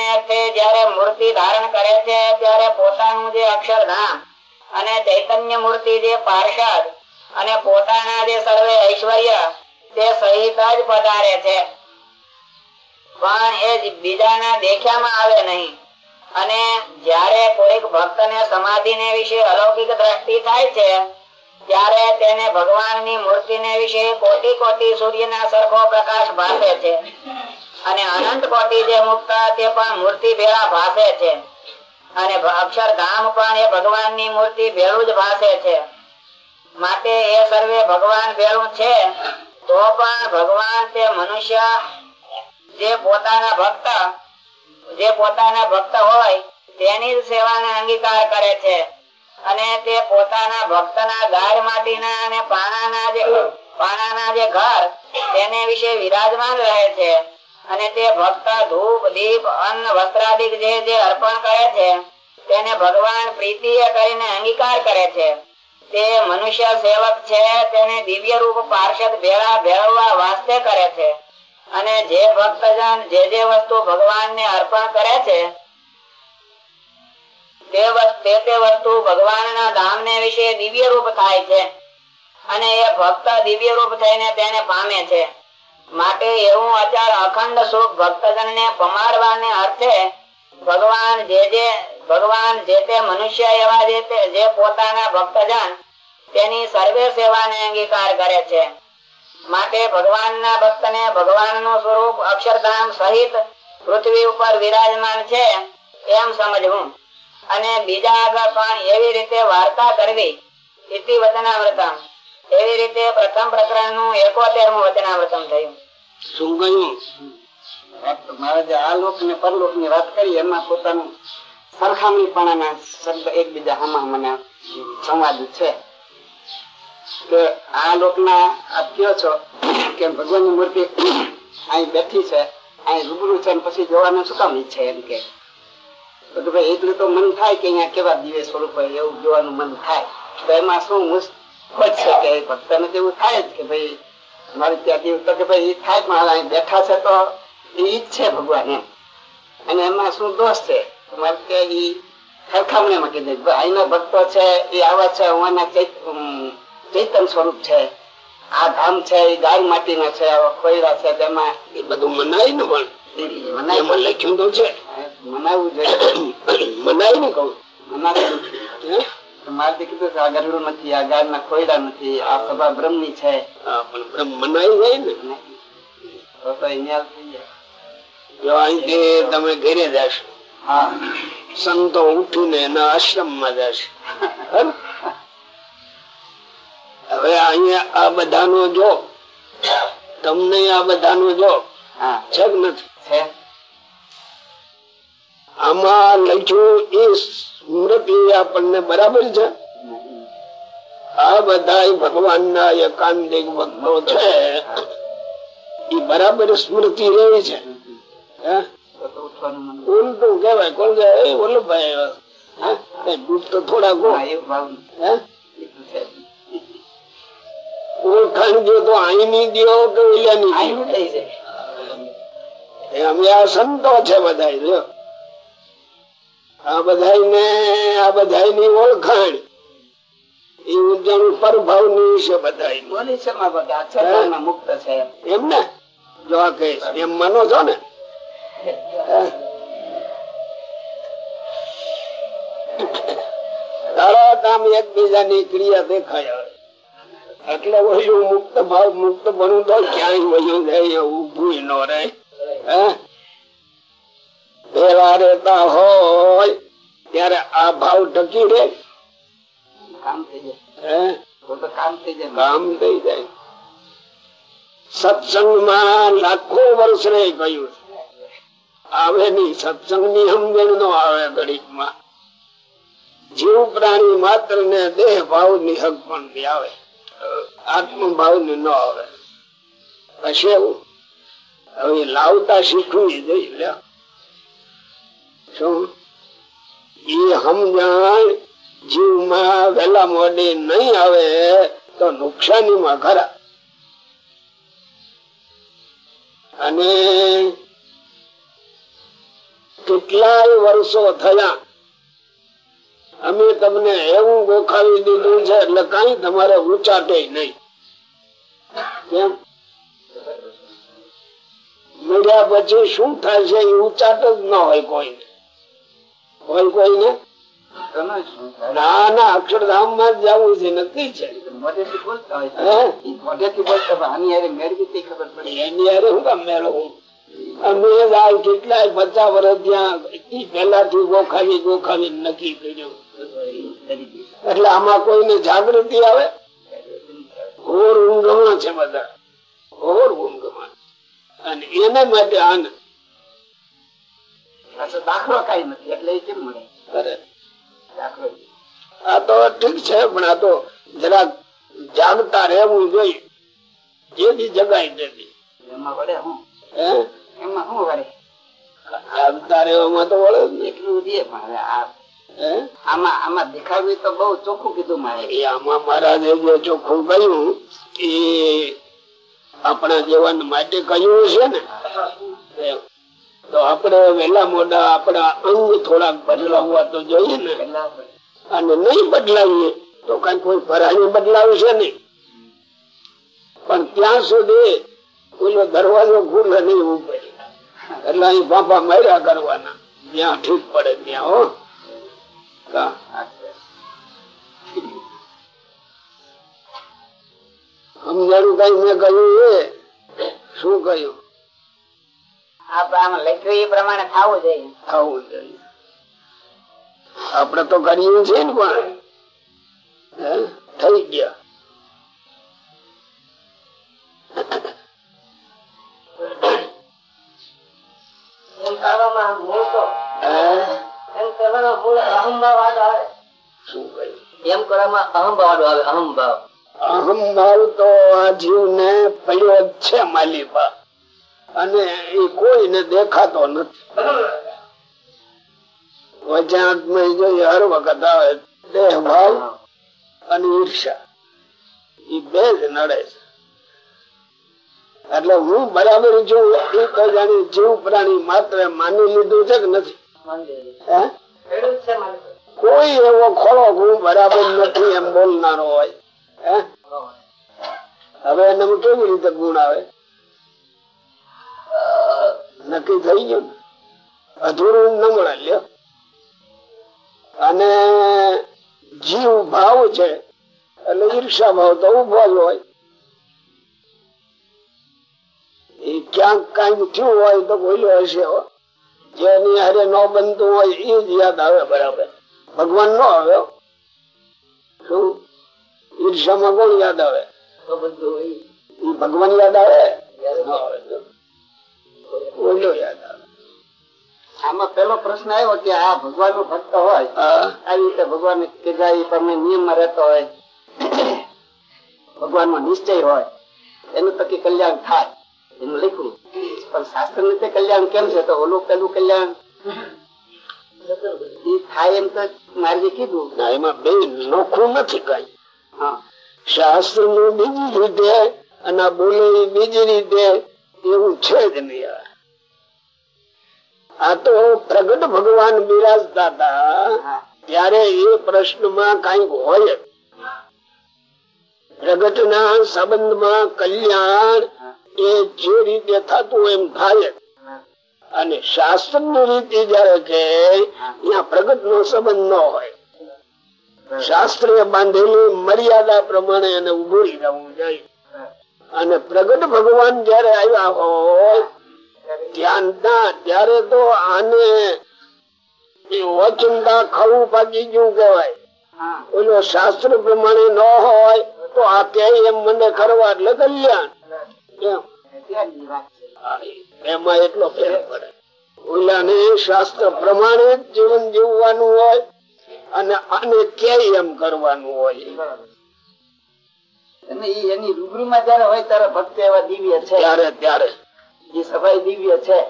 જયારે મૂર્તિ ધારણ કરે છે, ત્યારે પોતાનું જે અક્ષરધામ અને ચૈતન્ય મૂર્તિ જે પાર્ષદ અને પોતાના જે સર્વે ઐશ્વર્ય, તે સહિત જ પધારે છે. પણ એ બીજાના દેખ્યામાં આવે નહીં. અને જ્યારે કોઈક ભક્ત ને સમાધિ ને વિશે અલૌકિક દ્રષ્ટિ થાય છે, ત્યારે તેને ભગવાનની મૂર્તિને વિશે કોટી કોટી સૂર્યના સરખો પ્રકાશ ભાસે છે. અને અનંત કોટી જે મુક્ત તે પણ મૂર્તિ ભેળા ભાસે છે. અને અક્ષરધામ પણ એ ભગવાનની મૂર્તિ ભેળું જ ભાસે છે. માટે એ સર્વે ભગવાન ભેળું છે, તો પણ ભગવાન તે મનુષ્ય જે પોતાના ભક્ત જે પોતાના ભક્ત હોય, તેની સેવાને અંગીકાર કરે છે. અને તે પોતાના ભક્તના ગાય માટીના અને પાણાના જે પાણાના જે ઘર, તેને વિશે વિરાજમાન રહે છે. અને તે ભક્ત ધૂપ, દીપ, અન્ન, વસ્ત્રાદિક જે જે અર્પણ કરે છે, તેને ભગવાન પ્રીતિએ કરીને અંગીકાર કરે છે. તે મનુષ્ય સેવક છે, તેને દિવ્ય રૂપ પાર્ષદ ભેળા ભેળવવા વાસ્તે કરે છે. અને જે ભક્તજન જે જે વસ્તુ ભગવાનને અર્પણ કરે છે, તે તે વસ્તુ ભગવાનના ધામને વિશે દિવ્ય રૂપ થાય છે અને એ ભક્ત દિવ્ય રૂપ થઈને તેને પામે છે. માટે એવું અચાર અખંડ સુખ ભક્તજનને પમાડવાને અર્થે ભગવાન જે જે, ભગવાન જે તે મનુષ્ય એવા જે પોતાના ભક્તજન તેની સર્વે સેવાને અંગીકાર કરે છે. માટે ભગવાનના ભક્તને ભગવાનનું સ્વરૂપ અક્ષરધામ સહિત પૃથ્વી ઉપર વિરાજમાન છે એમ સમજવું. અને બીજા આગળ પણ એવી રીતે વાર્તા કરવી ઇતિ વચનામૃતમ એવી રીતે પ્રથમ પ્રકરણનું એકોતેરમું વચનામૃતમ થયું. શું કહ્યું? મારે જે આ લોક ને પરલોકની વાત કરી, એમાં પોતાનું સરખામણીપણાના શબ્દ એકબીજા હામાં મને સંવાદ છે. કે આ લોકના આપ કયો છો. કે ભગવાનની મૂર્તિ અહીં બેઠી છે. અહીં રૂબરૂ છે પછી જોવાનું શું કામ ઈચ્છે એમ કે. ભાઈ એટલું તો મન થાય કે અહીંયા કેવા દિવ્ય સ્વરૂપ હોય એવું જોવાનું મન થાય. તો એમાં શું મુશ્કેલ છે કે ભક્તને તો એવું થાય જ કે ભાઈ, મારે ત્યાંથી તો કે ભાઈ, એ થાય, પણ અહીં બેઠા છે તો એ ઈ જ છે ભગવાન એમ. અને એમાં શું દોષ છે? મારે ત્યાં એ સરખામણીમાં કીધું. અહીંના ભક્તો છે, એ આવા છે, હું એના ચૈતન સ્વરૂપ છે. આ ધામ છે એ ગાય માટીના છે કોયરા છે તેમાં એ બધું મનાય ને પણ. એમાં લખ્યું તો છે. મનાવવું જોઈએ. મનાય ને કહું. મનાવી? મારે કીધું આ ગરડું નથી આ કોયડા નથી આ સભા બ્રહ્મની છે. પણ મનાય જાય ને. તો અહીંયા જો અહીંથી તમે ઘરે જશો. હા. સંતો ઉઠીને એના આશ્રમમાં જશે? હવે અહીંયા આ બધાનો જો તમને આ બધાનો જો છે કે નથી. આમાં લખ્યું એ સ્મૃતિ આપણને બરાબર છે? આ બધા ભગવાન ના એકાંતિક ભક્તો છે. એ બરાબર સ્મૃતિ રહી છે. ઉલટું કેવાય કોણ કે? કઈ દૂધ તો થોડા ગો ઓળખાણ જો તો અહીં ની દો કે ઓલિયાની આ દ્યો? સંતો છે બધા આ બધા બધા ની છે બધા મુક્ત છે એમ ને? જો આ કહીશ, એમ માનો છો ને? તરત આમ એકબીજાની ક્રિયા દેખાય. એટલે વયું મુક્ત ભાવ મુક્ત બનવું તો ક્યાંય વયું જાય ઉભું ન રહે. હે? ભેળા રહેતા હોય ત્યારે આ ભાવ ટકી કામ થઈ જાય. કામ થઈ જાય. સત્સંગમાં લાખો વર્ષ રહી ગયું આવે નહીં સત્સંગની સમજણ નો આવે ઘડીકમાં. જીવ પ્રાણી માત્ર ને દેહ ભાવની હક પણ ની આવે. આત્મ ભાવ ન આવે. પછી એવું હવે લાવતા શીખવી જોઈએ. શું? એ સમજણ જીવમાં વેલા મોડી નહીં આવે તો નુકસાનીમાં ખરા. અને કેટલાય વર્ષો થયા અમે તમને એવું ગોખાવી દીધું છે એટલે કઈ તમારે ઉચાટે નહીં. કેમ? મળ્યા પછી શું થાય છે એ ઉચાટ જ ન હોય કોઈને હોય કોઈને ના? ના અક્ષરધામમાં જ જવું છે નક્કી છે. મોઢેથી બોલતા હોય હે? બોલતા આની હારે મેળવી ખબર પડી. એની હારે હું કામ મેળવું? અમે જાય કેટલાય પચાસ વર્ષ ત્યાં પેલાથી ગોખાવી ગોખાવી નક્કી કર્યું. એટલે આમાં કોઈને જાગૃતિ આવે? ઘોર ઊંઘમાં છે બધા. ઘોર ઊંઘમાં. અને એને માટે આનંદ. દાખલો કઈ નથી એટલે એ કેમ મળે? આ તો ઠીક છે પણ આ તો જરાક જાગતા રહેવું જોઈએ. જેથી જગાય તેથી એમાં વળે હું? હે? એમાં શું વળે? જાગતા રહેવામાં તો વળે. એટલું દે પણ હવે આ આમાં આમાં દેખાડવું તો બહુ ચોખ્ખું કીધું મારે. એ આમાં મહારાજે જે ચોખ્ખું કહ્યું એ આપણા જીવન માટે કહ્યું છે ને? તો આપણે વેલા મોડા આપણા અંગ થોડાક બદલાવવા તો જોઈએ ને? અને નહીં બદલાવીએ તો કઈ કોઈ ફરાણી બદલાવશે નહીં. પણ ત્યાં સુધી ઓલો દરવાજો ખુલ્લો નહીં ઉભે. એટલે અહીં બાપા માર્યા કરવાના. જ્યાં ઠીક પડે ત્યાં હો. કા સમજાણું કઈ મેં કહ્યું એ શું કહ્યું આમાં લખ્યું એ પ્રમાણે થવું જોઈએ. થવું જોઈએ. આપડે તો કરીએ છીએ ને પણ. હે? થઈ ગયા. કરવામાં મૂળ તો હે? એમ કરવાનો મૂળ અહંભાવાદ આવે. શું કહ્યું? એમ કરવામાં અહંભાવ આવે અહંભાવ. અહમ તો આ જીવ પડ્યો જ છે માલિકા અને એ કોઈને દેખાતો નથી. જોઈએ હર વખત આવે. દેહ ભાવ અને ઈર્ષા એ બે જ નડે છે. એટલે હું બરાબર છું એ તો જાણી જીવ પ્રાણી માત્ર માની લીધું છે કે નથી. કોઈ એવો ખોળો હું બરાબર નથી એમ બોલનારો હોય. હવે એને કેવી રીતે ગુણ આવે? નક્કી થઈ ગયું અધૂરું ન મળે લ્યો. અને જીવ ભાવ છે, એટલે ઈર્ષા ભાવ તો ઊભો જ હોય. એ ક્યાંક કઈ થયું હોય તો બોલ્યો હશે જેની હારે ન બનતું હોય એ જ યાદ આવે બરાબર. ભગવાન નો આવે શું? ઈર્ષામાં કોણ યાદ આવે? ભગવાન યાદ આવે. ઓલો યાદ આમાં પેલો પ્રશ્ન આવ્યો કે આ ભગવાનનું ભક્ત હોય આવી રીતે ભગવાન કીધા એ પ્રમાણે નિયમમાં રહેતો હોય ભગવાન નો નિશ્ચય હોય એનું તકી કલ્યાણ થાય એનું લખ્યું. પણ શાસ્ત્ર રીતે કલ્યાણ કેમ છે? તો ઓલું પેલું કલ્યાણ. થાય એમ તો મારે કીધું. ના એમાં બે નોખું નથી કઈ. શાસ્ત્રનું બીજી રીતે અને બોલે બીજી રીતે એવું છે જ નહીં આ. તો પ્રગટ ભગવાન બિરાજતા હતા. ત્યારે એ પ્રશ્નમાં કંઈક હોય પ્રગટ ના સંબંધમાં કલ્યાણ એ જે રીતે થતું એમ થાય. અને શાસ્ત્રની રીતે જયારે છે ત્યાં પ્રગટ નો સંબંધ ન હોય. શાસ્ત્ર બાંધેલી મર્યાદા પ્રમાણે એને ઉભરી રહેવું જોઈએ. અને પ્રગટ ભગવાન જયારે આવ્યા હોય ત્યાં ના ત્યારે તો આને એ ખરું પાકી ગયું કેવાય ઓલો શાસ્ત્ર પ્રમાણે ન હોય તો આ કે એમ મને કરવા એટલે કલ્યાણ એમ. એટલો ફેર પડે. ઓલાને શાસ્ત્ર પ્રમાણે જ જીવન જીવવાનું હોય અને આને ક્યાંય એમ કરવાનું હોય. અને એની રૂબરૂમાં જયારે હોય ત્યારે ભક્ત એવા દિવ્ય છે. ત્યારે ત્યારે. એ સફાઈ દિવ્ય છે.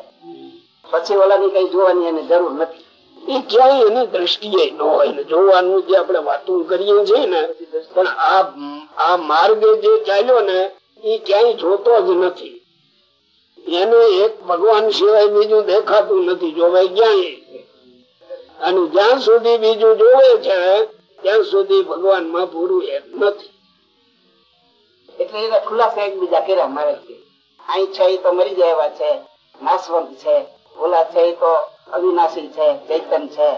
પછી ઓલાની કઈ જોવાની એને જરૂર નથી. એ ક્યાંય એની દ્રષ્ટિએ ન હોય. જોવાનું જે આપણે વાતું કરીએ છીએ ને પણ આ આ માર્ગે જે ચાલ્યો ને એ ક્યાંય જોતો જ નથી. એને એક ભગવાન સિવાય બીજું દેખાતું નથી જોવાય ક્યાંય. અને જ્યાં સુધી બીજું જોવે છે ત્યાં સુધી ભગવાનમાં પૂરું એમ નથી. એટલે એના ખુલાસા એકબીજા કર્યા મારે અહીં છે તો મરી જાય એવા છે. નાશવંત છે. ઓલા છે તો અવિનાશી છે. ચૈતન છે.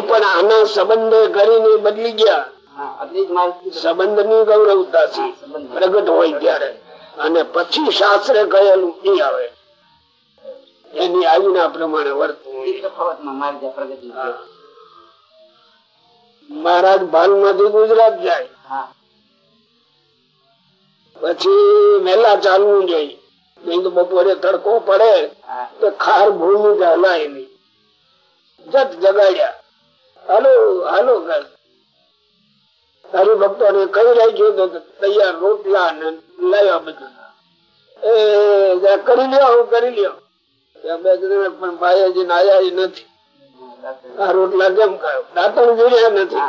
પણ આના સંબંધે કરીને બદલી ગયા. સંબંધની ગૌરવતા છે. પ્રગટ હોય ત્યારે. અને પછી શાસ્ત્રે કહેલું એ આવે. એની આજ્ઞા પ્રમાણે વર્તવું. મહારાજ ભાલમાંથી ગુજરાત જાય. પછી મેલા ચાલવું જોઈએ. નહીં તો બપોરે તડકો પડે તો ખાર કે હલાય નહીં. જત જગાડ્યા. હાલો હાલો કર હરિભક્તો ને કઈ રાખ્યું તો તૈયાર રોટલા ને લાવ્યા બધું. એ કરી લ્યો હું કરી લ્યો. બે જણા પણ ભાઈ આયા નથી. આ રોટલા કેમ ખાયો દાંતણ જોઈએ નથી.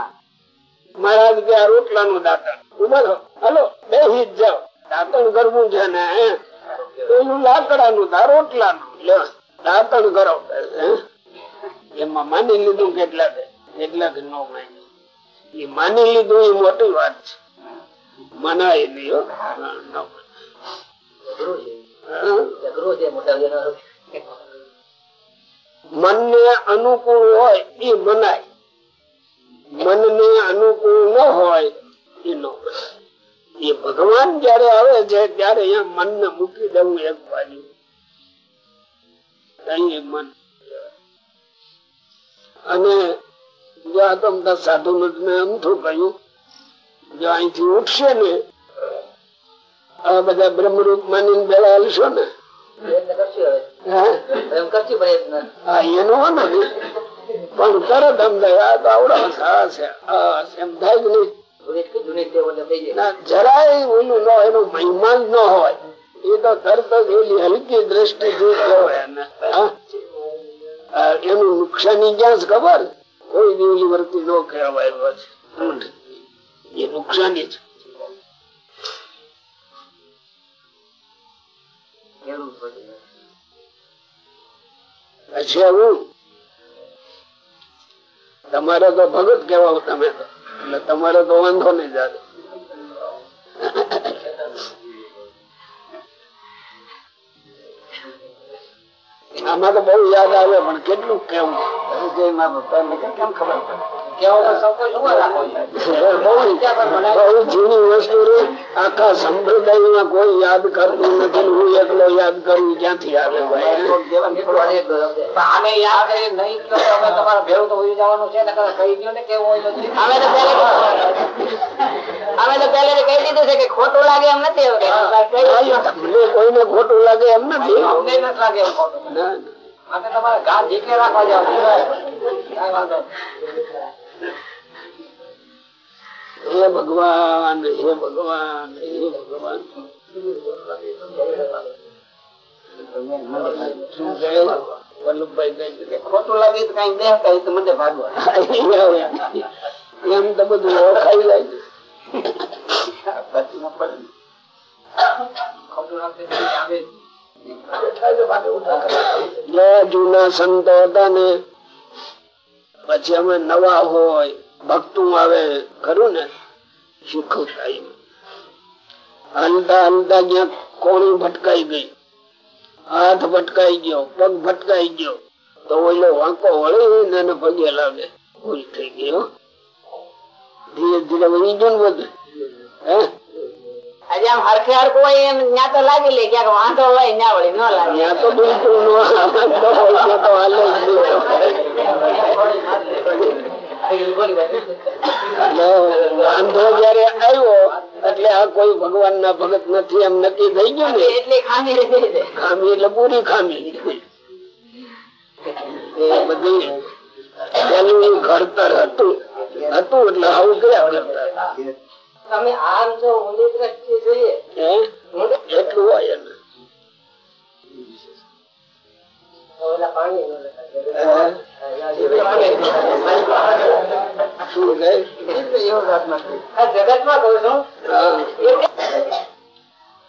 મહારાજ કે આ રોટલા નું દાંતણ. ઊભા હાલો બે હિત જાઓ. દાંતણ કરવું છે ને પેલું લાકડા નું રોટલા નું લ્યો દાંતણ કરો? એમાં માની લીધું કેટલાક કેટલાક ન માન્યું માની લીધું એ મોટી વાત છે. મનાય નહીં ન. મનને અનુકૂળ હોય એ મનાય. મનને અનુકૂળ ન હોય એ ન એ ભગવાન જયારે આવે છે, ત્યારે અહીંયા મનને મૂકી દેવું એક બાજુ. મન. અને જો આ તો બધા સાધુ મેં એમ થયું કહ્યું, જો અહીંથી ઉઠશે ને, આ બધા બ્રહ્મરૂપ માની બેલા હાલશો ને. પણ તરત એમ આ તો આવડા એમ થાય જ જરાય ઓલું ન એનો મહિમા જ ન હોય. એ તો તરત જ હલકી દ્રષ્ટિ જોઈ એને. હા? આ એનું નુકસાની ક્યાં ખબર? કોઈ દિવસ વર્તી ન કહેવાય એ નુકસાની છે તમારે તો ભગત કેવા તમે. એટલે તમારે તો વાંધો નહીં જાય આમાં તો બહુ યાદ આવે પણ કેટલું કેવું જય મા બાપા કેમ ખબર પડે? જૂની વસ્તુ રે આખા સંપ્રદાયમાં કોઈ યાદ કરતું નથી હું એકલો યાદ કરું ક્યાંથી આવે ખોટું લાગે એમ નથી કોઈને ખોટું લાગે એમ નથી. લાગે તમારે ઘા વાંધો હે ભગવાન હે ભગવાન હે ભગવાન. ખોટું લાગે તો કઈ દેહ કઈ તો મને ભાગવા. એમ તો બધું ખોટું રાખે આવે જૂના સંતો હતા ને પછી અમે નવા હોય, ભક્તું આવે, ખરું ને? શીખવતા હલતા હલતા ક્યાંક કોણી ભટકાઈ ગઈ. હાથ ભટકાઈ ગયો, પગ ભટકાઈ ગયો. તો ઓલો વાંકો વળી ને પગે લાગે. ભૂલ થઈ ગયો ધીરે ધીરે વળી ગયો ને બધું. હે? આજે આમ હરખે હરખું હોય એમ ત્યાં તો લાગી લે ક્યાંક વાંધો હોય ત્યાં વળી ન લાગે. તો બિલકુલ જયારે આવ્યો એટલે આ કોઈ ભગવાન ના ભગત નથી એમ નક્કી થઈ ગયું ને. એટલે ખામી ખામી એટલે પૂરી ખામી. એ બધી પેલું ઘડતર હતું. હતું એટલે આવું કયા તમે આમ જો ઊંડી જોઈએ એટલું હોય એને.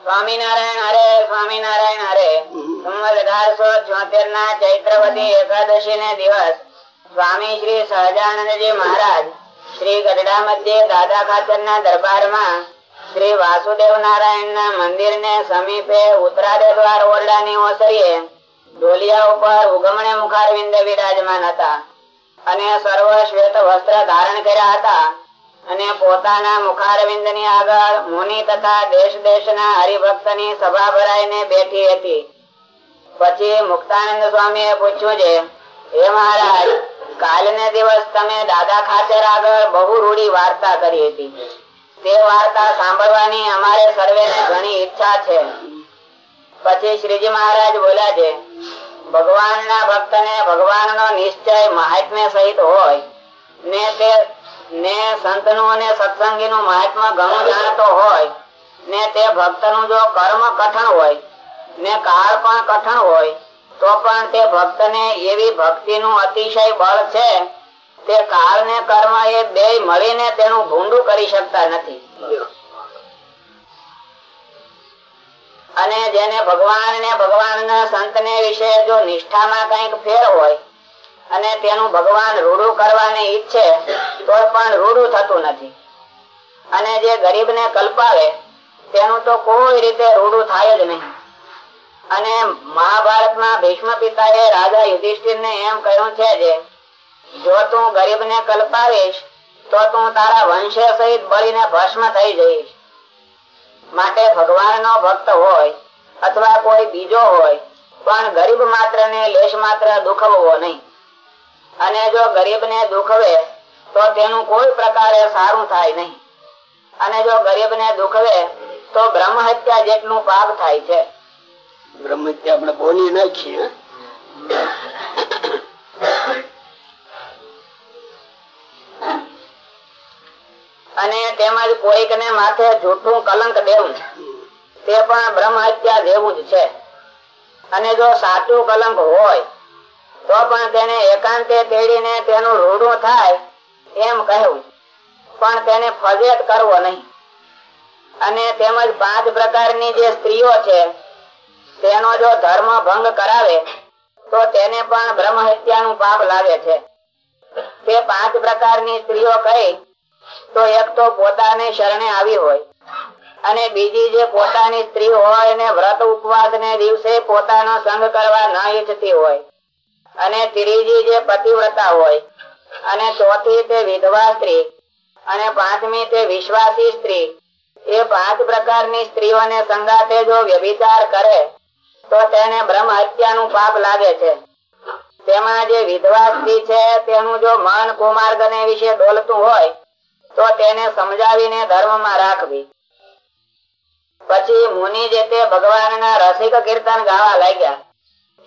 સ્વામિનારાયણ હરે સ્વામિનારાયણ હરે. સંવત અઢારસો છોતેર ના ચૈત્રવતી એકાદશી ને દિવસ સ્વામી શ્રી સહજાનંદજી મહારાજ શ્રી ગઢડા મધ્યે દાદા ખાચર ના દરબારમાં શ્રી વાસુદેવ નારાયણ ના મંદિર ને સમીપે ઉત્તરાદે દ્વાર ઓરડાની ઓસરીએ ઢોલિયા ઉપર ઉગમણે મુખારવિંદ વિરાજમાન હતા અને સર્વ શ્વેત વસ્ત્ર ધારણ કર્યા હતા અને પોતાના મુખારવિંદની આગળ મુનિ તથા દેશ દેશ ના હરિભક્તની સભા ભરાઈને બેઠી હતી. પછી મુક્તાનંદ સ્વામી એ પૂછ્યું છે, હે મહારાજ કાલને દિવસ તમે દાદા ખાચર આગળ બહુ રૂડી વાર્તા કરી હતી. તે વાર્તા સાંભળવાની અમારે સર્વે ઘણી ઈચ્છા છે. પછી શ્રીજી મહારાજ બોલ્યા છે ભગવાન ના ભક્ત ને ભગવાન નો નિશ્ચય મહાત્મ્ય સહિત હોય. ને તે, ને સંતનું અને સત્સંગી નું મહાત્મા ઘણું જાણતો હોય. ને તે ભક્તનું જો કર્મ કઠણ હોય, ને કાળ પણ કઠણ હોય તો પણ તે ભક્ત ને એવી ભક્તિ નું અતિશય બળ છે, તે કાળ ને કર્મ એ બે મળીને તેનું ભૂંડું કરી શકતા નથી. અને જેને ભગવાન ને ભગવાન ના સંત ને વિશે જો નિષ્ઠામાં કંઈક ફેર હોય, અને તેનું ભગવાન રૂડું કરવાની ઈચ્છે તો પણ રૂડું થતું નથી. અને જે ગરીબ ને કલ્પાવે, તેનું તો કોઈ રીતે રૂડું થાય જ નહીં. અને મહાભારતમાં ભીષ્મ પિતાએ રાજા યુધિષ્ઠિર ને એમ કહ્યું છે જે, જો તું ગરીબ ને કલ્પાવીશ તો તું તારા વંશ સહિત બળીને ભસ્મ થઈ જઈશ. માટે ભગવાન નો ભક્ત હોય અથવા કોઈ બીજો હોય, પણ ગરીબ માત્ર ને લેશ માત્ર દુખવવો નહીં. અને જો ગરીબ ને દુખવે, તો તેનું કોઈ પ્રકારે સારું થાય નહીં. અને જો ગરીબ ને દુખવે, તો બ્રહ્મ હત્યા જેટલું પાપ થાય છે. આપણે બોલી નાખીએ અને તેમજ કોઈક ને માથે જૂઠું કલંક દેવું તે પણ બ્રહ્મ હત્યા જ છે. અને જો સાચું કલંક હોય, તો પણ તેને એકાંતે તેડીને તેનું રૂડું થાય એમ કહેવું પણ તેને ફજેત કરવો નહીં. અને તેમજ પાંચ પ્રકારની જે સ્ત્રીઓ છે તેનો જો ધર્મ ભંગ કરાવે, તો તેને પણ બ્રહ્મ હત્યાનું પાપ લાગે છે. તે પાંચ પ્રકારની સ્ત્રીઓ કઈ તો એક તો પોતાને શરણે આવી હોય, અને બીજી જે પોતાની સ્ત્રી હોય ને વ્રત ઉપવાસ ને દિવસે પોતાનો સંગ કરવા ન ઈચ્છતી હોય, અને ત્રીજી જે પતિવ્રતા હોય, અને ચોથી તે વિધવા સ્ત્રી, અને પાંચમી તે વિશ્વાસી સ્ત્રી, એ પાંચ પ્રકારની સ્ત્રીઓને સંગાતે જો વ્યભિચાર કરે તો તેને બ્રહ્મ હત્યાનું પાપ લાગે છે. તેમાં જે વિધવા સ્ત્રી છે, તેનું જો મન કુમાર્ગ ને વિશે ડોલતું હોય, તો તેને સમજાવીને ધર્મમાં રાખવી. પછી મુનિ જે તે ભગવાનના રસિક કીર્તન ગાવા લાગ્યા.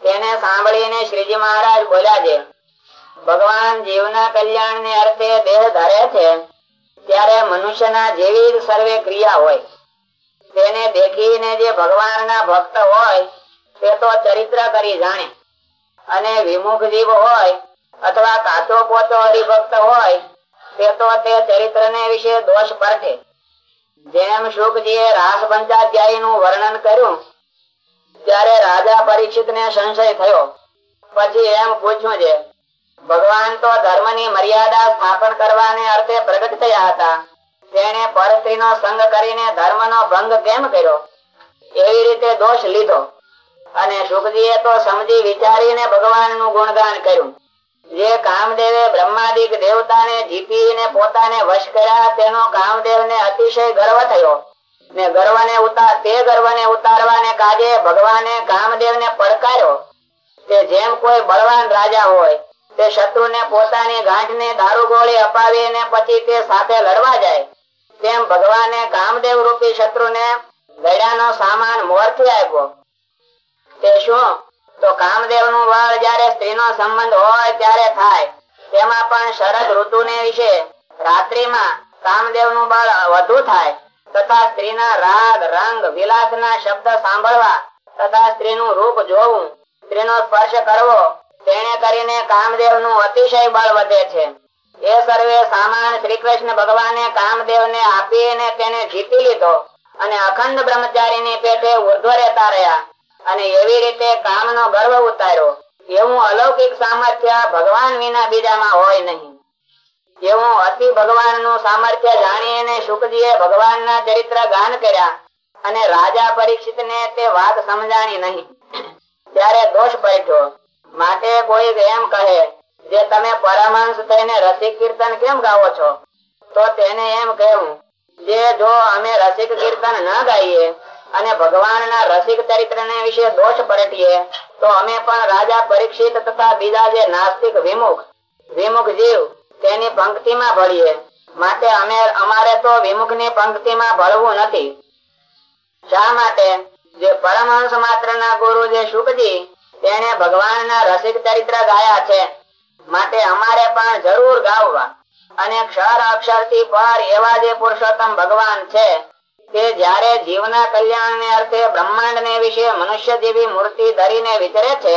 તેને સાંભળીને શ્રીજી મહારાજ બોલ્યા છે, ભગવાન જીવના કલ્યાણ ને અર્થે દેહ ધરે છે, ત્યારે મનુષ્યના જેવી સર્વે ક્રિયા હોય. તેને દેખીને જે ભગવાનના ભક્ત હોય તે તો ચરિત્ર કરી જાણે. અને વિમુખ જીવ હોય, અથવા કાચો પોચો હરિભક્ત હોય, તે તો તે ચરિત્ર ને વિશે દોષ પરખે જેમ શુકજીએ રાસ પંચાધ્યાયી નું વર્ણન કર્યું, ત્યારે રાજા પરીક્ષિત ને સંશય થયો. પછી એમ પૂછ્યું છે, ભગવાન તો ધર્મની મર્યાદા સ્થાપન કરવાને અર્થે પ્રગટ થયા હતા. તેને પરસ્ત્રી નો સંગ કરીને ધર્મ નો ભંગ કેમ કર્યો? એવી રીતે દોષ લીધો. અને શુકજીએ તો સમજી વિચારીને ભગવાનનું ગુણગાન કર્યું. જે કામદેવે બ્રહ્માદિક દેવતાને જીતીને પોતાને વશ કર્યા, તેનો કામદેવ ને અતિશય ગર્વ થયો. ને ગર્વ ને ઉતાર, તે ગર્વ ને ઉતારવાને કાજે ભગવાને કામદેવ ને પડકાર્યો. તે જેમ કોઈ બળવાન રાજા હોય, તે શત્રુ ને પોતાની ગાંઠ ને દારૂ ગોળી અપાવીને પછી તે સાથે લડવા જાય. તેમ ભગવાને કામદેવ રૂપી શત્રુ ને ગળાનો સામાન મોરથી આપ્યો. તે શું? તો કામદેવનું બળ જયારે સ્ત્રી નો સંબંધ હોય ત્યારે થાય. તેમાં પણ શરદ ઋતુ ને વિશે રાત્રિમાં કામદેવનું બળ વધુ થાય તથા સ્ત્રીના રાગ, રંગ વિલાસ ના શબ્દ સાંભળવા તથા સ્ત્રી નું રૂપ જોવું સ્ત્રી નો સ્પર્શ કરવો તેને કરીને કામદેવનું અતિશય બળ વધે છે. એ સર્વે સામાન શ્રી કૃષ્ણ ભગવાને કામદેવ ને આપી તેને જીતી લીધો અને અખંડ બ્રહ્મચારીની પેટે ઉર્ધ્વ રહેતા રહ્યા. અને એવી રીતે કામનો ગર્વ ઉતાર્યો. એવું અલૌકિક સામર્થ્ય ભગવાન વિના બીજામાં હોય નહીં. એવું અતિ ભગવાનનું સામર્થ્ય જાણીને શુકજીએ ભગવાનના ચરિત્ર ગાન કર્યા અને રાજા પરીક્ષિતને તે વાત સમજાણી નહીં. ત્યારે દોષ બેઠો. માટે કોઈ એમ કહે, જે તમે પરમાંશ થઈને રસિક કીર્તન કેમ ગાવો છો? તો તેને એમ કહેવું, જે જો અમે રસિક કીર્તન ન ગાઈએ અને ભગવાનના રસિક ચરિત્રને વિશે દોષ પલટીએ તો અમે પણ રાજા પરીક્ષિત તથા બીજા જે નાસ્તિક વિમુખ વિમુખ જીવ, તેની પંક્તિમાં ભળીએ. માટે અમે, અમારે તો વિમુખની પંક્તિમાં ભળવું નથી. શા માટે? જે પરમહંસ માત્રના ગુરુ જે શુકજી, તેને ભગવાનના રસિક ચરિત્ર ગાયા છે. માટે અમારે પણ જરૂર ગાવવા. અને ક્ષર અક્ષરથી પર એવા જે પુરુષોત્તમ ભગવાન છે તે જ્યારે જીવના કલ્યાણને અર્થે બ્રહ્માંડ ને વિશે મનુષ્ય જેવી મૂર્તિ ધરીને વિચરે છે,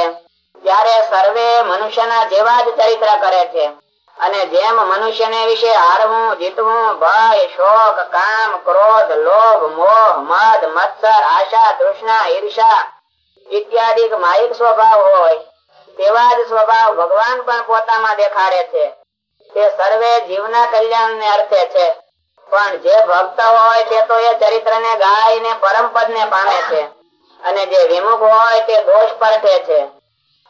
ત્યારે સર્વે મનુષ્યના જેવા જ ચરિત્ર કરે છે. અને જેમ મનુષ્યને વિશે હારવું, જીતવું, ભય, શોક, કામ, ક્રોધ, લોભ, મોહ, મદ, મત્સર, આશા, તૃષ્ણા ઈર્ષા ઇત્યાદિ માયિક સ્વભાવ હોય, તેવા જ સ્વભાવ ભગવાન પણ પોતામાં દેખાડે છે. તે સર્વે જીવના કલ્યાણ ને અર્થે છે. પણ જે ભક્ત હોય તે તો એ ચરિત્ર ને ગાઈને પરમ પદ ને પામે છે. અને જે વિમુખ હોય તે દોષ પરટે છે.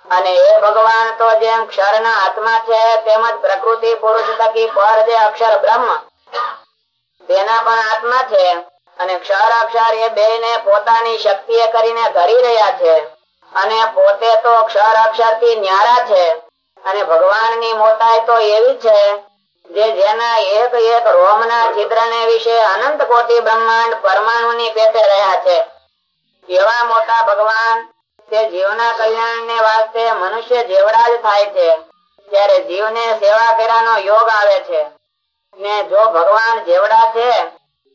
અને એ ભગવાન તો જેમ ક્ષર ના આત્મા છે તેમજ પ્રકૃતિ પુરુષ થકી પર જે અક્ષર બ્રહ્મ, તેના પણ આત્મા છે. અને ક્ષર અક્ષર એ બે ને પોતાની શક્તિ કરીને ધરી રહ્યા છે. અને પોતે તો ક્ષર અક્ષરથી ન્યારા છે. અને ભગવાનની મોટાઈ તો એવી છે જે ભગવાન મનુષ્ય જેવડા છે ને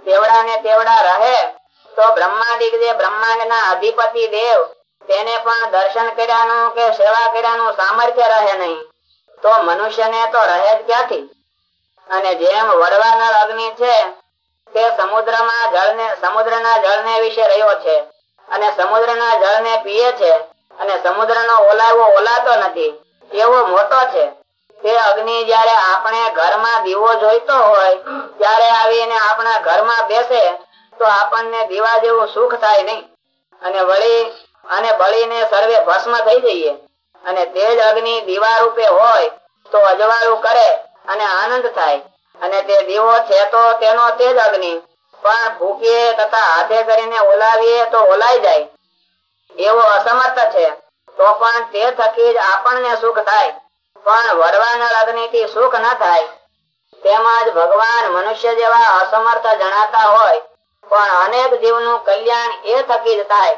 તેવડા ને તેવડા રહે, તો બ્રહ્માંડિક જે બ્રહ્માંડ ના અધિપતિ દેવ, તેને પણ દર્શન કર્યાનું કે સેવા કર્યાનું સામર્થ્ય રહે નહીં. તો મનુષ્યને તો રહે જ ક્યાંથી? અને જેમ વડવાનર અગ્નિ છે, તે સમુદ્રમાં જળને, સમુદ્રના જળને વિશે રહ્યો છે. અને સમુદ્રના જળને પીએ છે, અને સમુદ્રનો ઓલાવો ઓલાતો નથી. એવો મોટો છે. તે અગ્નિ જયારે આપણે ઘરમાં દીવો જોઈતો હોય, ત્યારે આવીને આપણા ઘરમાં બેસે, તો આપણને દીવા જેવું સુખ થાય નહીં. અને વળી, અને બળીને સર્વે ભસ્મ થઈ જઈએ. અને તે જ અગ્નિ દીવા રૂપે હોય, તો અજવાળું કરે. અને આનંદ થાય. અને તે દીવો છે તો તેનો તે જ અગ્નિ. પણ ભૂકીએ તથા હાથે કરીને ઓલાવીએ તો ઓલાઈ જાય. એવો અસમર્થ છે. તો પણ તે થકી જ આપણને સુખ થાય. પણ વરવાના અગ્નિ થી સુખ ન થાય. તેમજ ભગવાન મનુષ્ય જેવા અસમર્થ જણાતા હોય. પણ અનેક જીવનું કલ્યાણ એ થકી જ થાય.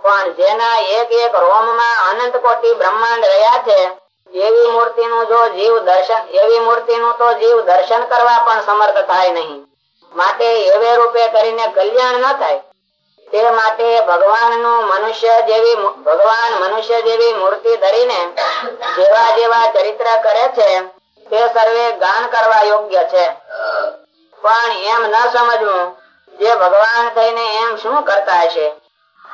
પણ જેના એક એક રોમમાં અનંત કોટી બ્રહ્માંડ રહ્યા છે એવી મૂર્તિનું જો જીવ દર્શન એવી મૂર્તિનું તો જીવ દર્શન કરવા પણ સમર્થ થાય નહીં. માટે એવે રૂપે કરીને કલ્યાણ ન થાય. તે માટે ભગવાનનું મનુષ્ય જેવી ભગવાન મનુષ્ય જેવી મૂર્તિ ધરીને જેવા જેવા ચરિત્ર કરે છે, તે સર્વે ગાન કરવા યોગ્ય છે. પણ એમ ન સમજવું જે ભગવાન થઈને એમ શું કરતા હશે?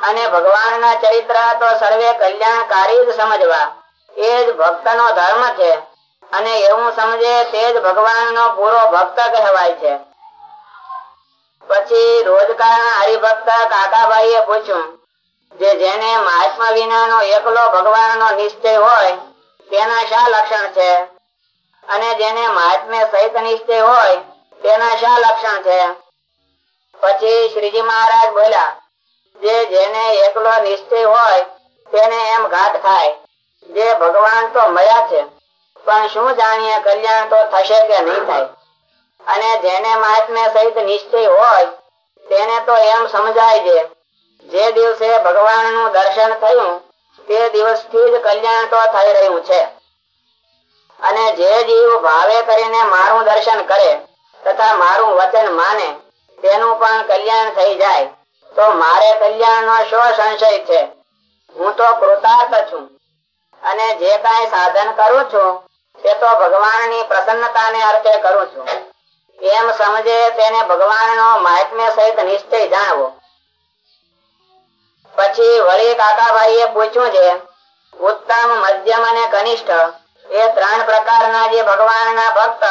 અને ભગવાનના ચરિત્ર તો સર્વે કલ્યાણકારી જ સમજવા. એ જ ધર્મ છે. મહાત્મા એકલો ભગવાનનો નિશ્ચય હોય, તેના શા લક્ષણ છે? અને જેને મહાત્મ્ય સહિત નિશ્ચય હોય, તેના શા લક્ષણ છે? પછી શ્રીજી મહારાજ બોલ્યા, જે જેને એકલો નિશ્ચય હોય, તેને એમ ઘાટ થાય જે ભગવાન તો મળ્યા છે, પણ શું જાણીએ કલ્યાણ તો થશે કે નહીં થાય? અને જેને મહાત્મ્ય સહિત નિશ્ચય હોય, તેને તો એમ સમજાય છે, જે દિવસે ભગવાનનું દર્શન થયું, તે દિવસથી જ કલ્યાણ તો થઈ રહ્યું છે. અને જે જીવ ભાવે કરીને મારું દર્શન કરે, તથા મારું વચન માને, તેનું પણ કલ્યાણ થઈ જાય, તો મારે કલ્યાણ નો શો સંશય છે? હું તો કૃતાર્થ છું. અને જે કઈ સાધન કરું છું, તે તો ભગવાનની પ્રસન્નતાને અર્થે કરું છું. એમ સમજે તેને ભગવાનનો મહાત્મ્ય સહિત નિશ્ચય જાણવો. પછી વળી કાકાભાઈએ પૂછ્યું છે, ઉત્તમ, મધ્યમ અને કનિષ્ઠ, એ ત્રણ પ્રકારના જે ભગવાનના ભક્ત,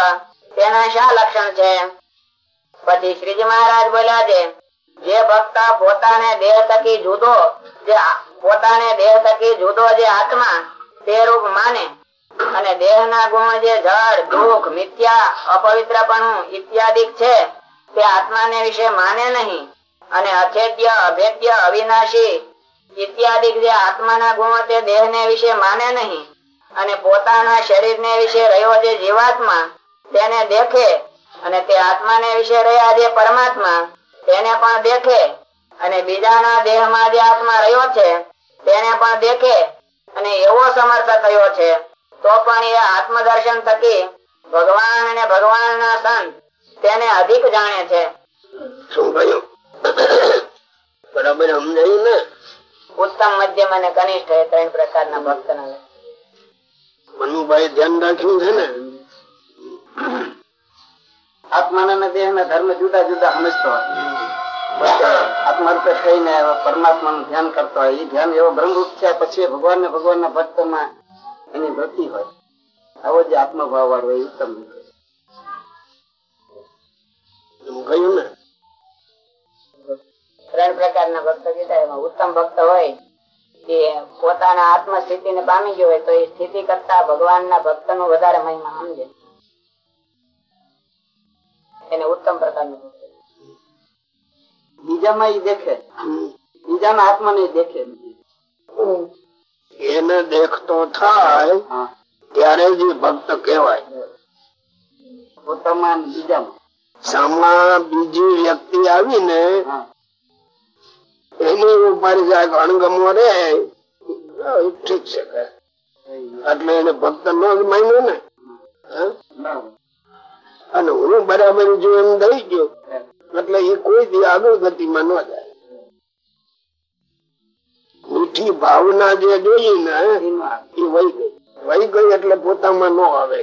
તેના શા લક્ષણ છે? પછી શ્રીજી મહારાજ બોલ્યા છે, જે ભક્ત પોતાને દેહ થકી જુદો, જે પોતાને દેહ થકી જુદો જે આત્મા તે રૂપ માને. અને દેહના ગુણ જે જળ, દુઃખ, મિથ્યા, અપવિત્રપણું ઇત્યાદિ છે, તે આત્માને વિશે માને નહીં. અને અછેદ્ય, અભેદ્ય, અવિનાશી ઇત્યાદિ જે આત્માના ગુણ તે દેહને વિશે માને નહીં. અને પોતાના શરીરને વિશે રહ્યો જે જીવાત્મા, તેને દેખે. અને તે આત્માને વિશે રહ્યા જે પરમાત્મા, તેને પણ દેખે. અને બીજાના દેહમાં જે આત્મા રહ્યો છે, તેને પણ દેખે. અને એવો સમર્થ થયો છે તો પણ એ આત્મદર્શન થકી ભગવાન અને ભગવાનના સંત તેને અધિક જાણે છે. શું કહ્યું? બરાબર સમજાયું ને? ઉત્તમ મધ્યમ અને કનિષ્ઠ એ ત્રણ પ્રકારના લક્ષણ. મનુભાઈ ધ્યાન રાખ્યું છે ને? આત્માના દેહ ના ધર્મ જુદા જુદા સમજતો હોય. આત્મા થઈને પરમાત્મા નું ધ્યાન કરતો હોય. એ ધ્યાન એવો બ્રહ્મરૂપ થયા પછી એ ભગવાન ના ભક્તમાં એની વૃત્તિ હોય. આવો જે આત્મભાવ વાળો હોય એ ઉત્તમ કહ્યું ને? ત્રણ પ્રકારના ભક્ત કીધા. એમાં ઉત્તમ ભક્ત હોય એ પોતાના આત્મ સ્થિતિને પામી ગયો હોય તો એ સ્થિતિ કરતા ભગવાનના ભક્તનું વધારે મહિમા સમજે. એને ઉત્તમ પ્રકારનું ભક્ત. બીજામાં એ દેખે બીજામાં આત્મા ને દેખે એને દેખતો થાય ત્યારે જ ભક્ત કહેવાય. પોતામાં બીજામાં. સામા બીજી વ્યક્તિ આવીને એની ઉપર જાય અણગમો રે ઠીક છે. એટલે એને ભક્ત નો જ માન્યો ને. અને હું બરાબર જો એમ દઈ ગયો. એટલે એ કોઈ દી આગળ ગતિમાં ન જાય. મીઠી ભાવના જે જોઈ ને, એ વહી ગઈ. વહી ગઈ એટલે પોતામાં ન આવે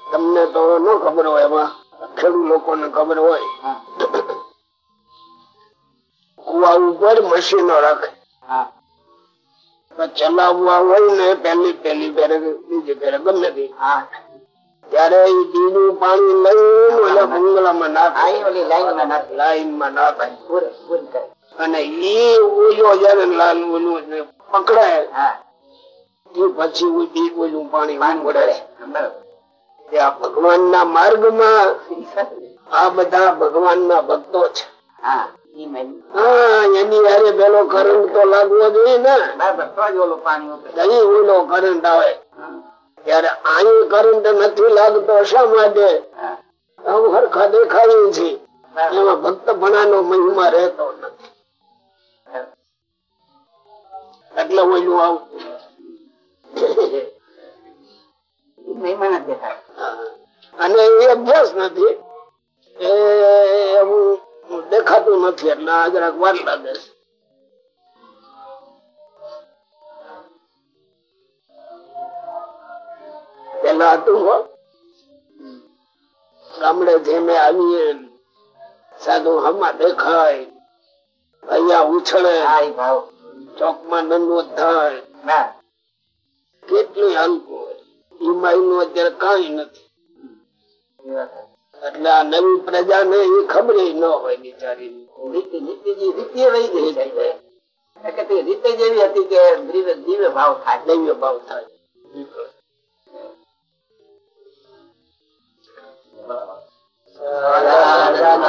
તમને તો ન ખબર હોય, એમાં ખેડૂત લોકોને ખબર હોય. કુવા ઉપર મશીનો રાખે. ચલાવવા હોય ને પેલી પેલી ફેરે બીજી ફેરે ગમે તે. ત્યારે એ બીજું પાણી લઈને ભૂંગળામાં નાખે. લાઈનમાં નાખે. અને જયારે લાલ ઓલું પકડાય એ પછી ઉડી ઓલું પાણી આ ભગવાન ના માર્ગમાં આ બધા ભગવાન ના ભક્તો છે. હા એની હારે પેલો કરંટ તો લાગવો જોઈએ ને. પાણી ઓલો કરંટ આવે. ત્યારે અહીં કરંટ નથી લાગતો શા માટે? આમ હરખા છે. એમાં ભક્તપણા નો મહિમા રહેતો નથી. એટલે ઓલું આવું. દેખાય. અને એ અભ્યાસ નથી. એ દેખાતું નથી એટલે આજરાક વાર લાગે છે. પેલા હતું ગામડે જેમે આવીએ. સાધુ હમા દેખાય. અહીંયા ઉછળે. ચોકમાં નંદો થાય. કેટલું હલકું ઈમાઈ નું અત્યારે કઈ નથી. એટલે આ નવી પ્રજા ને એ ખબર ન હોય બિચારી રીતિ રીતિ રીતિ રહી ગઈ એટલે તે રીતે જેવી હતી કે ધીરે ધીરે ભાવ થાય. દૈવ્ય ભાવ થાય. ولا ذنب